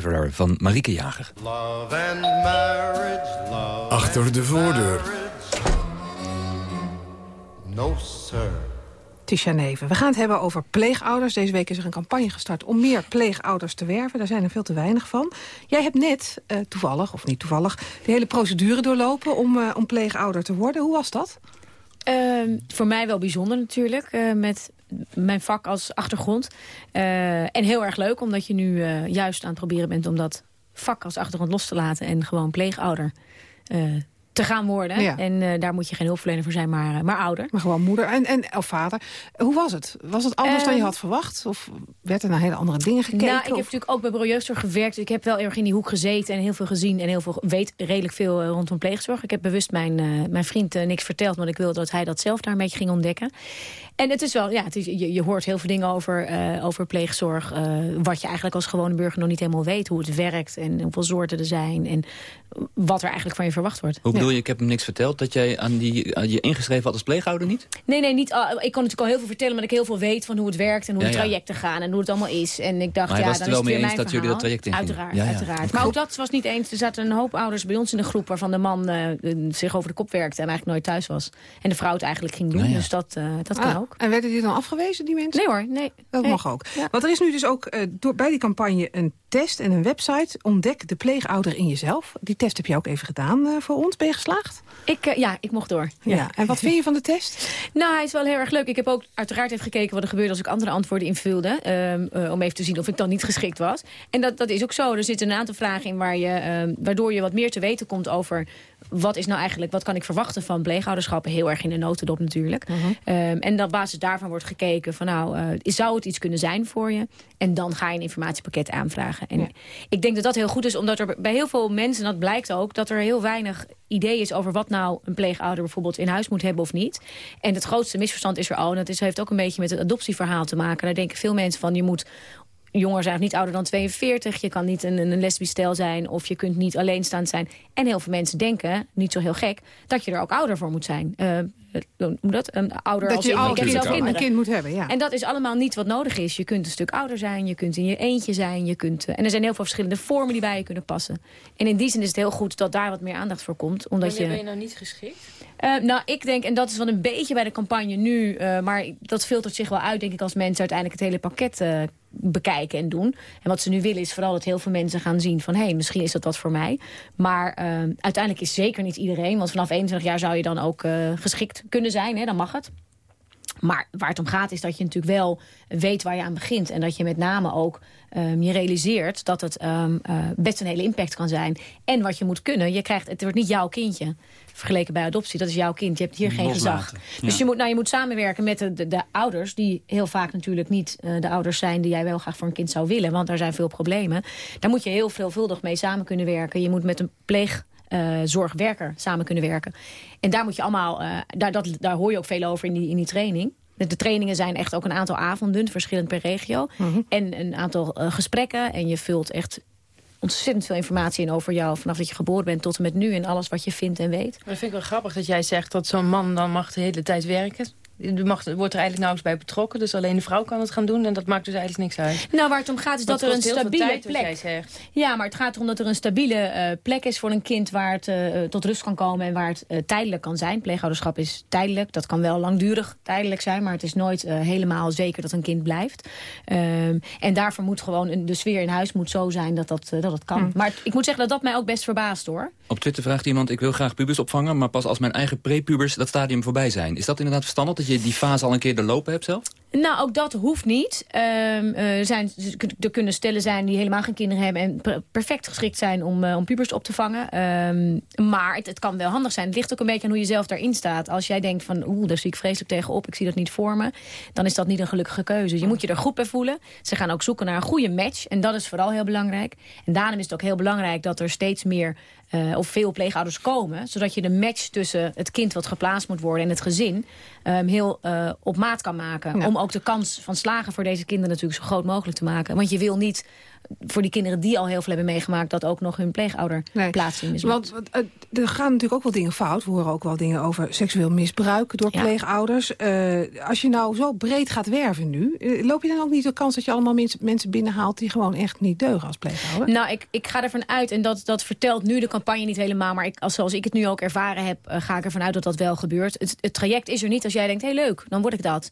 Traveler van Marieke Jager. Love and marriage, love Achter de voordeur. no sir. Tisha Neven. We gaan het hebben over pleegouders. Deze week is er een campagne gestart om meer pleegouders te werven. Daar zijn er veel te weinig van. Jij hebt net, eh, toevallig, of niet toevallig... de hele procedure doorlopen om, eh, om pleegouder te worden. Hoe was dat? Ehm, voor mij wel bijzonder natuurlijk, eh, met mijn vak als achtergrond. Eh, en heel erg leuk, omdat je nu eh, juist aan het proberen bent om dat vak als achtergrond los te laten... en gewoon pleegouder eh, te gaan worden. Ja. En daar moet je geen hulpverlener voor zijn, maar, maar ouder. Maar gewoon moeder en, en of vader. Hoe was het? Was het anders dan je had verwacht? Of werd er naar hele andere dingen gekeken? Nou, ik heb natuurlijk ook bij bureau jeugdzorg gewerkt. Ik heb wel erg in die hoek gezeten en heel veel gezien... en heel veel weet redelijk veel rondom pleegzorg. Ik heb bewust mijn, mijn vriend niks verteld... want ik wilde dat hij dat zelf daar een beetje ging ontdekken. En het is wel, ja, het is, je, je hoort heel veel dingen over, eh, over pleegzorg... eh, wat je eigenlijk als gewone burger nog niet helemaal weet. Hoe het werkt en hoeveel soorten er zijn... en wat er eigenlijk van je verwacht wordt. Hoe bedoel je, ik heb hem niks verteld dat jij aan die, aan je ingeschreven had als pleegouder niet? Nee, nee, niet, ik kon natuurlijk al heel veel vertellen... omdat ik heel veel weet van hoe het werkt en hoe Ja, de ja. trajecten gaan... en hoe het allemaal is. En ik dacht, Maar ja, was dan het is wel het mee eens mijn dat jullie dat traject ingingen? Uiteraard, Ja, ja. uiteraard. Maar ook dat was niet eens. Er zaten een hoop ouders bij ons in de groep... waarvan de man eh, zich over de kop werkte en eigenlijk nooit thuis was. En de vrouw het eigenlijk ging doen, ja. dus dat, eh, dat Ah, kan ook. En werden die dan afgewezen, die mensen? Nee hoor, nee. Dat Nee. mag ook. Want er is nu dus ook eh, door, bij die campagne een test en een website. Ontdek de pleegouder in jezelf. Die test heb je ook even gedaan eh, voor ons. Ben je geslaagd? Ik, eh, ja, ik mocht door. Ja. En wat vind je van de test? Nou, hij is wel heel erg leuk. Ik heb ook uiteraard even gekeken wat er gebeurde als ik andere antwoorden invulde. ehm, eh, om even te zien of ik dan niet geschikt was. En dat, dat is ook zo. Er zitten een aantal vragen in waar je, ehm, waardoor je wat meer te weten komt over... wat is nou eigenlijk, wat kan ik verwachten van pleegouderschap? Heel erg in de notendop natuurlijk. Ehm, en op basis daarvan wordt gekeken van nou, zou het iets kunnen zijn voor je? En dan ga je een informatiepakket aanvragen. En ik denk dat dat heel goed is, omdat er bij heel veel mensen, en dat blijkt ook, dat er heel weinig idee is over wat nou een pleegouder bijvoorbeeld in huis moet hebben of niet. En het grootste misverstand is er al, en dat is, heeft ook een beetje met het adoptieverhaal te maken. Daar denken veel mensen van, je moet jonger zijn, of niet ouder dan 42. Je kan niet een, een lesbisch stel zijn of je kunt niet alleenstaand zijn. En heel veel mensen denken, niet zo heel gek, dat je er ook ouder voor moet zijn. Hoe moet dat? Een ouder Dat als je zelf kind- kinderen. een kind moet hebben, ja. En dat is allemaal niet wat nodig is. Je kunt een stuk ouder zijn, je kunt in je eentje zijn. Je kunt, eh, en er zijn heel veel verschillende vormen die bij je kunnen passen. En in die zin is het heel goed dat daar wat meer aandacht voor komt. Omdat Wanneer je, ben je nou niet geschikt? Eh, nou, ik denk, en dat is wel een beetje bij de campagne nu... eh, maar dat filtert zich wel uit, denk ik, als mensen uiteindelijk het hele pakket eh, bekijken en doen. En wat ze nu willen is vooral dat heel veel mensen gaan zien van... hé, hey, misschien is dat wat voor mij. Maar uiteindelijk is zeker niet iedereen. Want vanaf 21 jaar zou je dan ook geschikt kunnen zijn, hè, dan mag het. Maar waar het om gaat is dat je natuurlijk wel weet waar je aan begint. En dat je met name ook ehm, je realiseert dat het ehm, eh, best een hele impact kan zijn. En wat je moet kunnen, je krijgt, het wordt niet jouw kindje. Vergeleken bij adoptie, dat is jouw kind. Je hebt hier geen gezag. Dus ja. je moet, nou, je moet samenwerken met de, de, de ouders... die heel vaak natuurlijk niet eh, de ouders zijn... die jij wel graag voor een kind zou willen. Want daar zijn veel problemen. Daar moet je heel veelvuldig mee samen kunnen werken. Je moet met een pleeg eh, zorgwerker samen kunnen werken. En daar moet je allemaal, eh, daar, dat, daar hoor je ook veel over in die, in die training. De, de trainingen zijn echt ook een aantal avonden, verschillend per regio. En een aantal eh, gesprekken. En je vult echt ontzettend veel informatie in over jou... vanaf dat je geboren bent tot en met nu en alles wat je vindt en weet. Maar dat vind ik wel grappig dat jij zegt dat zo'n man dan mag de hele tijd werken. Er mag, wordt er eigenlijk nauwelijks bij betrokken. Dus alleen de vrouw kan het gaan doen. En dat maakt dus eigenlijk niks uit. Nou, waar het om gaat is dat er een stabiele tijd, plek... Ja, maar het gaat erom dat er een stabiele eh, plek is voor een kind... waar het eh, tot rust kan komen en waar het eh, tijdelijk kan zijn. Pleegouderschap is tijdelijk. Dat kan wel langdurig tijdelijk zijn... maar het is nooit eh, helemaal zeker dat een kind blijft. Ehm, en daarvoor moet gewoon een- de sfeer in huis moet zo zijn dat dat, eh, dat het kan. Hm. Maar het- ik moet zeggen dat dat mij ook best verbaast, hoor. Op Twitter vraagt iemand, ik wil graag pubers opvangen... maar pas als mijn eigen prepubers dat stadium voorbij zijn. Is dat inderdaad verstandig, je die fase al een keer doorlopen hebt zelf? Nou, ook dat hoeft niet. Ehm, eh, er, zijn, er kunnen stellen zijn die helemaal geen kinderen hebben... en per- perfect geschikt zijn om, eh, om pubers op te vangen. Ehm, maar het, het kan wel handig zijn. Het ligt ook een beetje aan hoe je zelf daarin staat. Als jij denkt van, oeh, daar zie ik vreselijk tegenop... ik zie dat niet voor me, dan is dat niet een gelukkige keuze. Je moet je er goed bij voelen. Ze gaan ook zoeken naar een goede match. En dat is vooral heel belangrijk. En daarom is het ook heel belangrijk dat er steeds meer... eh, of veel pleegouders komen. Zodat je de match tussen het kind wat geplaatst moet worden... en het gezin ehm, heel op maat kan maken. Ja. Om ook de kans van slagen voor deze kinderen natuurlijk zo groot mogelijk te maken. Want je wil niet voor die kinderen die al heel veel hebben meegemaakt... dat ook nog hun pleegouder Nee. plaats in mislukt. Want eh, er gaan natuurlijk ook wel dingen fout. We horen ook wel dingen over seksueel misbruik door Ja. pleegouders. Eh, als je nou zo breed gaat werven nu... eh, loop je dan ook niet de kans dat je allemaal mens- mensen binnenhaalt... die gewoon echt niet deugen als pleegouder? Nou, ik, ik ga ervan uit, en dat, dat vertelt nu de campagne niet helemaal... maar ik, als, zoals ik het nu ook ervaren heb, ga ik ervan uit dat dat wel gebeurt. Het, het traject is er niet als jij denkt, hey, leuk, dan word ik dat.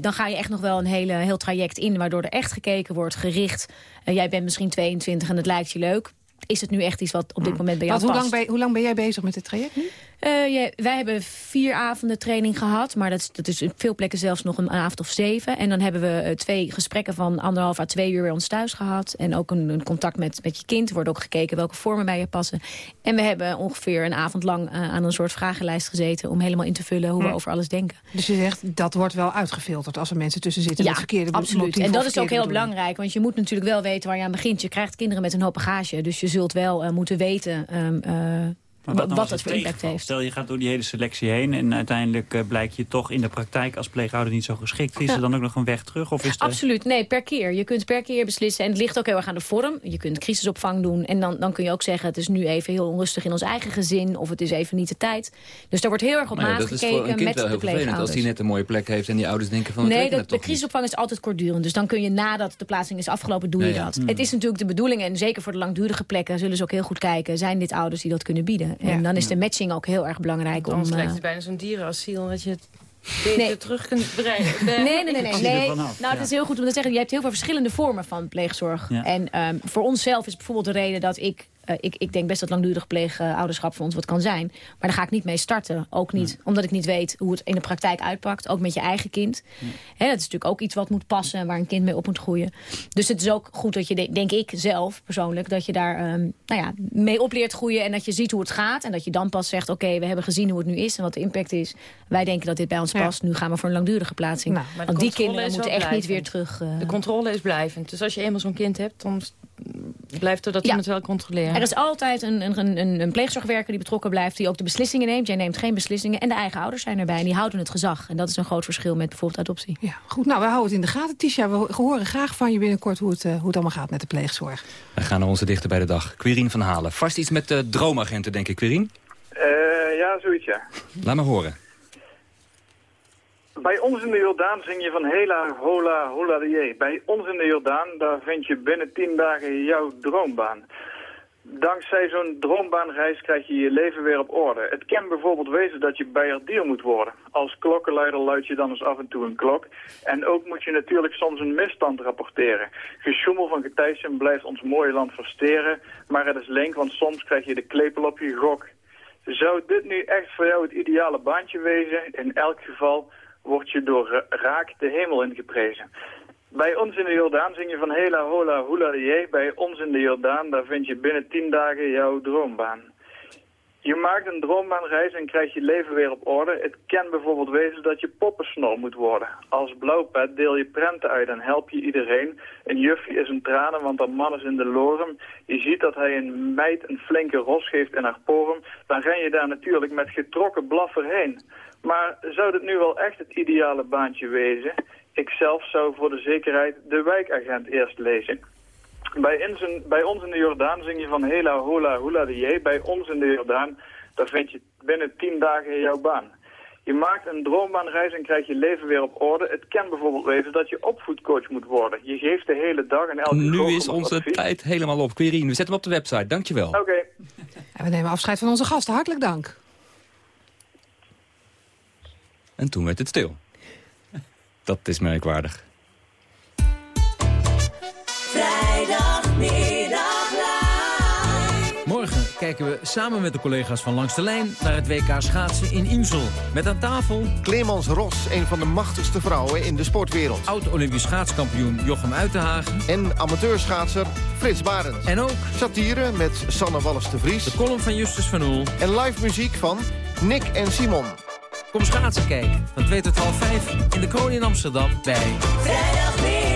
Dan ga je echt nog wel een hele, heel traject in... waardoor er echt gekeken wordt, gericht. Eh, jij bent misschien 22 en het lijkt je leuk. Is het nu echt iets wat op dit moment bij jou Want hoe past? lang, ben, hoe lang ben jij bezig met dit traject nu? Eh, ja, wij hebben vier avonden training gehad. Maar dat is, dat is op veel plekken zelfs nog een, avond of zeven. En dan hebben we eh, twee gesprekken van anderhalf à twee uur bij ons thuis gehad. En ook een, een contact met, met je kind. Er wordt ook gekeken welke vormen bij je passen. En we hebben ongeveer een avond lang eh, aan een soort vragenlijst gezeten... om helemaal in te vullen hoe we over alles denken. Dus je zegt, dat wordt wel uitgefilterd als er mensen tussen zitten Ja, met verkeerde absoluut. En dat is ook heel belangrijk. Want je moet natuurlijk wel weten waar je aan begint. Je krijgt kinderen met een hoop bagage. Dus je zult wel moeten weten ehm, wat, het voor impact heeft. Stel, je gaat door die hele selectie heen... en uiteindelijk eh, blijkt je toch in de praktijk als pleegouder niet zo geschikt. Is Ja. er dan ook nog een weg terug? Of is. Absoluut, nee, per keer. Je kunt per keer beslissen. En het ligt ook heel erg aan de vorm. Je kunt crisisopvang doen. En dan, dan kun je ook zeggen, het is nu even heel onrustig in ons eigen gezin. Of het is even niet de tijd. Dus daar wordt heel erg op Maar ja, maat dat is voor gekeken een kind met wel de heel vervelend als pleegouders. hij net een mooie plek heeft en die ouders denken van... Nee, de, de crisisopvang is altijd kortdurend. Dus dan kun je nadat de plaatsing is afgelopen, doe je Ja, dat. Mm. Het is natuurlijk de bedoeling, en zeker voor de langdurige plekken... zullen ze ook heel goed kijken, zijn dit ouders die dat kunnen bieden? En Ja. dan is de matching ook heel erg belangrijk. om. Anders lijkt eh, het bijna zo'n dierenasiel dat je het beter Nee. terug kunt brengen. Nee, nee, nee. nee, Nou, het ja. is heel goed om te zeggen. Je hebt heel veel verschillende vormen van pleegzorg. Ja. En ehm, voor onszelf is bijvoorbeeld de reden dat ik... eh, ik, ik denk best dat langdurig pleegouderschap voor ons wat kan zijn. Maar daar ga ik niet mee starten. Ook niet omdat ik niet weet hoe het in de praktijk uitpakt. Ook met je eigen kind. Hè, dat is natuurlijk ook iets wat moet passen. en Waar een kind mee op moet groeien. Dus het is ook goed dat je, de- denk ik zelf persoonlijk... dat je daar ehm, nou ja, mee op leert groeien. En dat je ziet hoe het gaat. En dat je dan pas zegt... oké, we hebben gezien hoe het nu is en wat de impact is. Wij denken dat dit bij ons past. Nu gaan we voor een langdurige plaatsing. Nou, Want die kinderen moeten echt niet weer terug... eh, De controle is blijvend. Dus als je eenmaal zo'n kind hebt, dan blijft er dat Ja. iemand wel controleren. Er is altijd een, een, een, een pleegzorgwerker die betrokken blijft... die ook de beslissingen neemt. Jij neemt geen beslissingen. En de eigen ouders zijn erbij. En die houden het gezag. En dat is een groot verschil met bijvoorbeeld adoptie. Ja, goed. Nou, we houden het in de gaten. Tisha, we horen graag van je binnenkort hoe het, eh, hoe het allemaal gaat met de pleegzorg. We gaan naar onze dichter bij de dag, Quirine van Halen. Vast iets met de droomagenten, denk ik, Quirine? Eh, ja, zoiets ja. Laat me horen. Bij ons in de Jordaan zing je van hela, hola, hola de je. Bij ons in de Jordaan, daar vind je binnen tien dagen jouw droombaan. Dankzij zo'n droombaanreis krijg je je leven weer op orde. Het kan bijvoorbeeld wezen dat je bijerdier moet worden. Als klokkenluider luid je dan eens af en toe een klok. En ook moet je natuurlijk soms een misstand rapporteren. Gesjoemel van getijzen blijft ons mooie land versteren. Maar het is link, want soms krijg je de klepel op je gok. Zou dit nu echt voor jou het ideale baantje wezen? In elk geval word je door ra- raak de hemel ingeprezen. Bij ons in de Jordaan zing je van hela hola hula de je. Bij ons in de Jordaan, daar vind je binnen tien dagen jouw droombaan. Je maakt een droombaanreis en krijgt je leven weer op orde. Het kan bijvoorbeeld wezen dat je poppensnor moet worden. Als blauwpet deel je prenten uit en help je iedereen. Een juffie is een tranen, want een man is in de lorem. Je ziet dat hij een meid een flinke ros geeft in haar porum. Dan ren je daar natuurlijk met getrokken blaffer heen. Maar zou dit nu wel echt het ideale baantje wezen? Ik zelf zou voor de zekerheid de wijkagent eerst lezen. Bij, ons in- bij ons in de Jordaan zing je van hela hola hula de je. Bij ons in de Jordaan, daar vind je binnen tien dagen jouw baan. Je maakt een droombaanreis en krijgt je leven weer op orde. Het kan bijvoorbeeld wezen dat je opvoedcoach moet worden. Je geeft de hele dag en elke Nu is onze advies. tijd helemaal op. Quirine, we zetten hem op de website. Dankjewel. Oké. En we nemen afscheid van onze gasten. Hartelijk dank. En toen werd het stil. Dat is merkwaardig. Morgen kijken we samen met de collega's van Langs de Lijn... naar het WK schaatsen in Insel. Met aan tafel... Clemens Ros, een van de machtigste vrouwen in de sportwereld. Oud-Olympisch schaatskampioen Jochem Uitenhagen. En amateurschaatser Frits Barend. En ook... Satire met Sanne Wallis de Vries. De column van Justus van Oel. En live muziek van Nick en Simon. Kom schaatsen kijken. Van 2 tot half 5 in de Kroon in Amsterdam bij... Vrijdagmiddag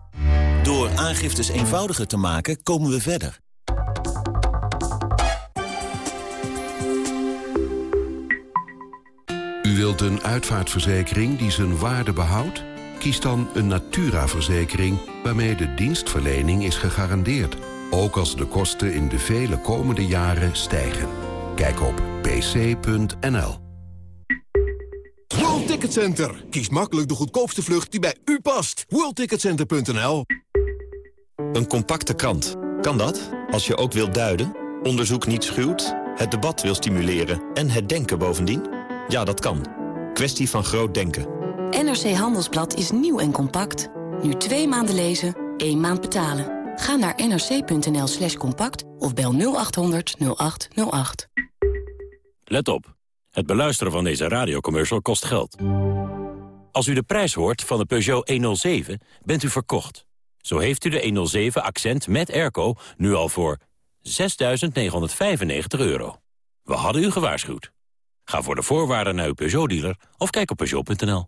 Door aangiftes eenvoudiger te maken, komen we verder. U wilt een uitvaartverzekering die zijn waarde behoudt? Kies dan een Natura-verzekering waarmee de dienstverlening is gegarandeerd. Ook als de kosten in de vele komende jaren stijgen. Kijk op pc.nl. World Ticket Center. Kies makkelijk de goedkoopste vlucht die bij u past. WorldTicketCenter.nl Een compacte krant. Kan dat? Als je ook wilt duiden, onderzoek niet schuwt, het debat wil stimuleren en het denken bovendien? Ja, dat kan. Kwestie van groot denken. NRC Handelsblad is nieuw en compact. Nu twee maanden lezen, één maand betalen. Ga naar nrc.nl slash compact of bel 0800 0808. Let op. Het beluisteren van deze radiocommercial kost geld. Als u de prijs hoort van de Peugeot 107, bent u verkocht. Zo heeft u de 107 Accent met airco nu al voor 6.995 euro. We hadden u gewaarschuwd. Ga voor de voorwaarden naar uw Peugeot-dealer of kijk op Peugeot.nl.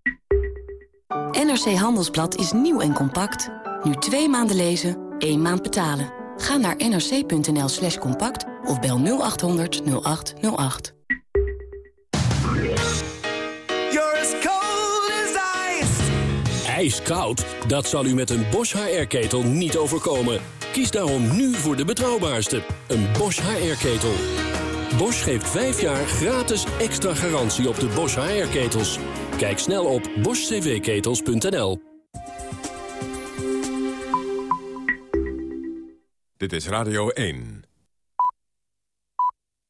NRC Handelsblad is nieuw en compact. Nu twee maanden lezen, één maand betalen. Ga naar nrc.nl slash compact of bel 0800 0808. IJskoud? Dat zal u met een Bosch HR-ketel niet overkomen. Kies daarom nu voor de betrouwbaarste, een Bosch HR-ketel. Bosch geeft 5 jaar gratis extra garantie op de Bosch HR-ketels. Kijk snel op boschcvketels.nl. Dit is Radio 1.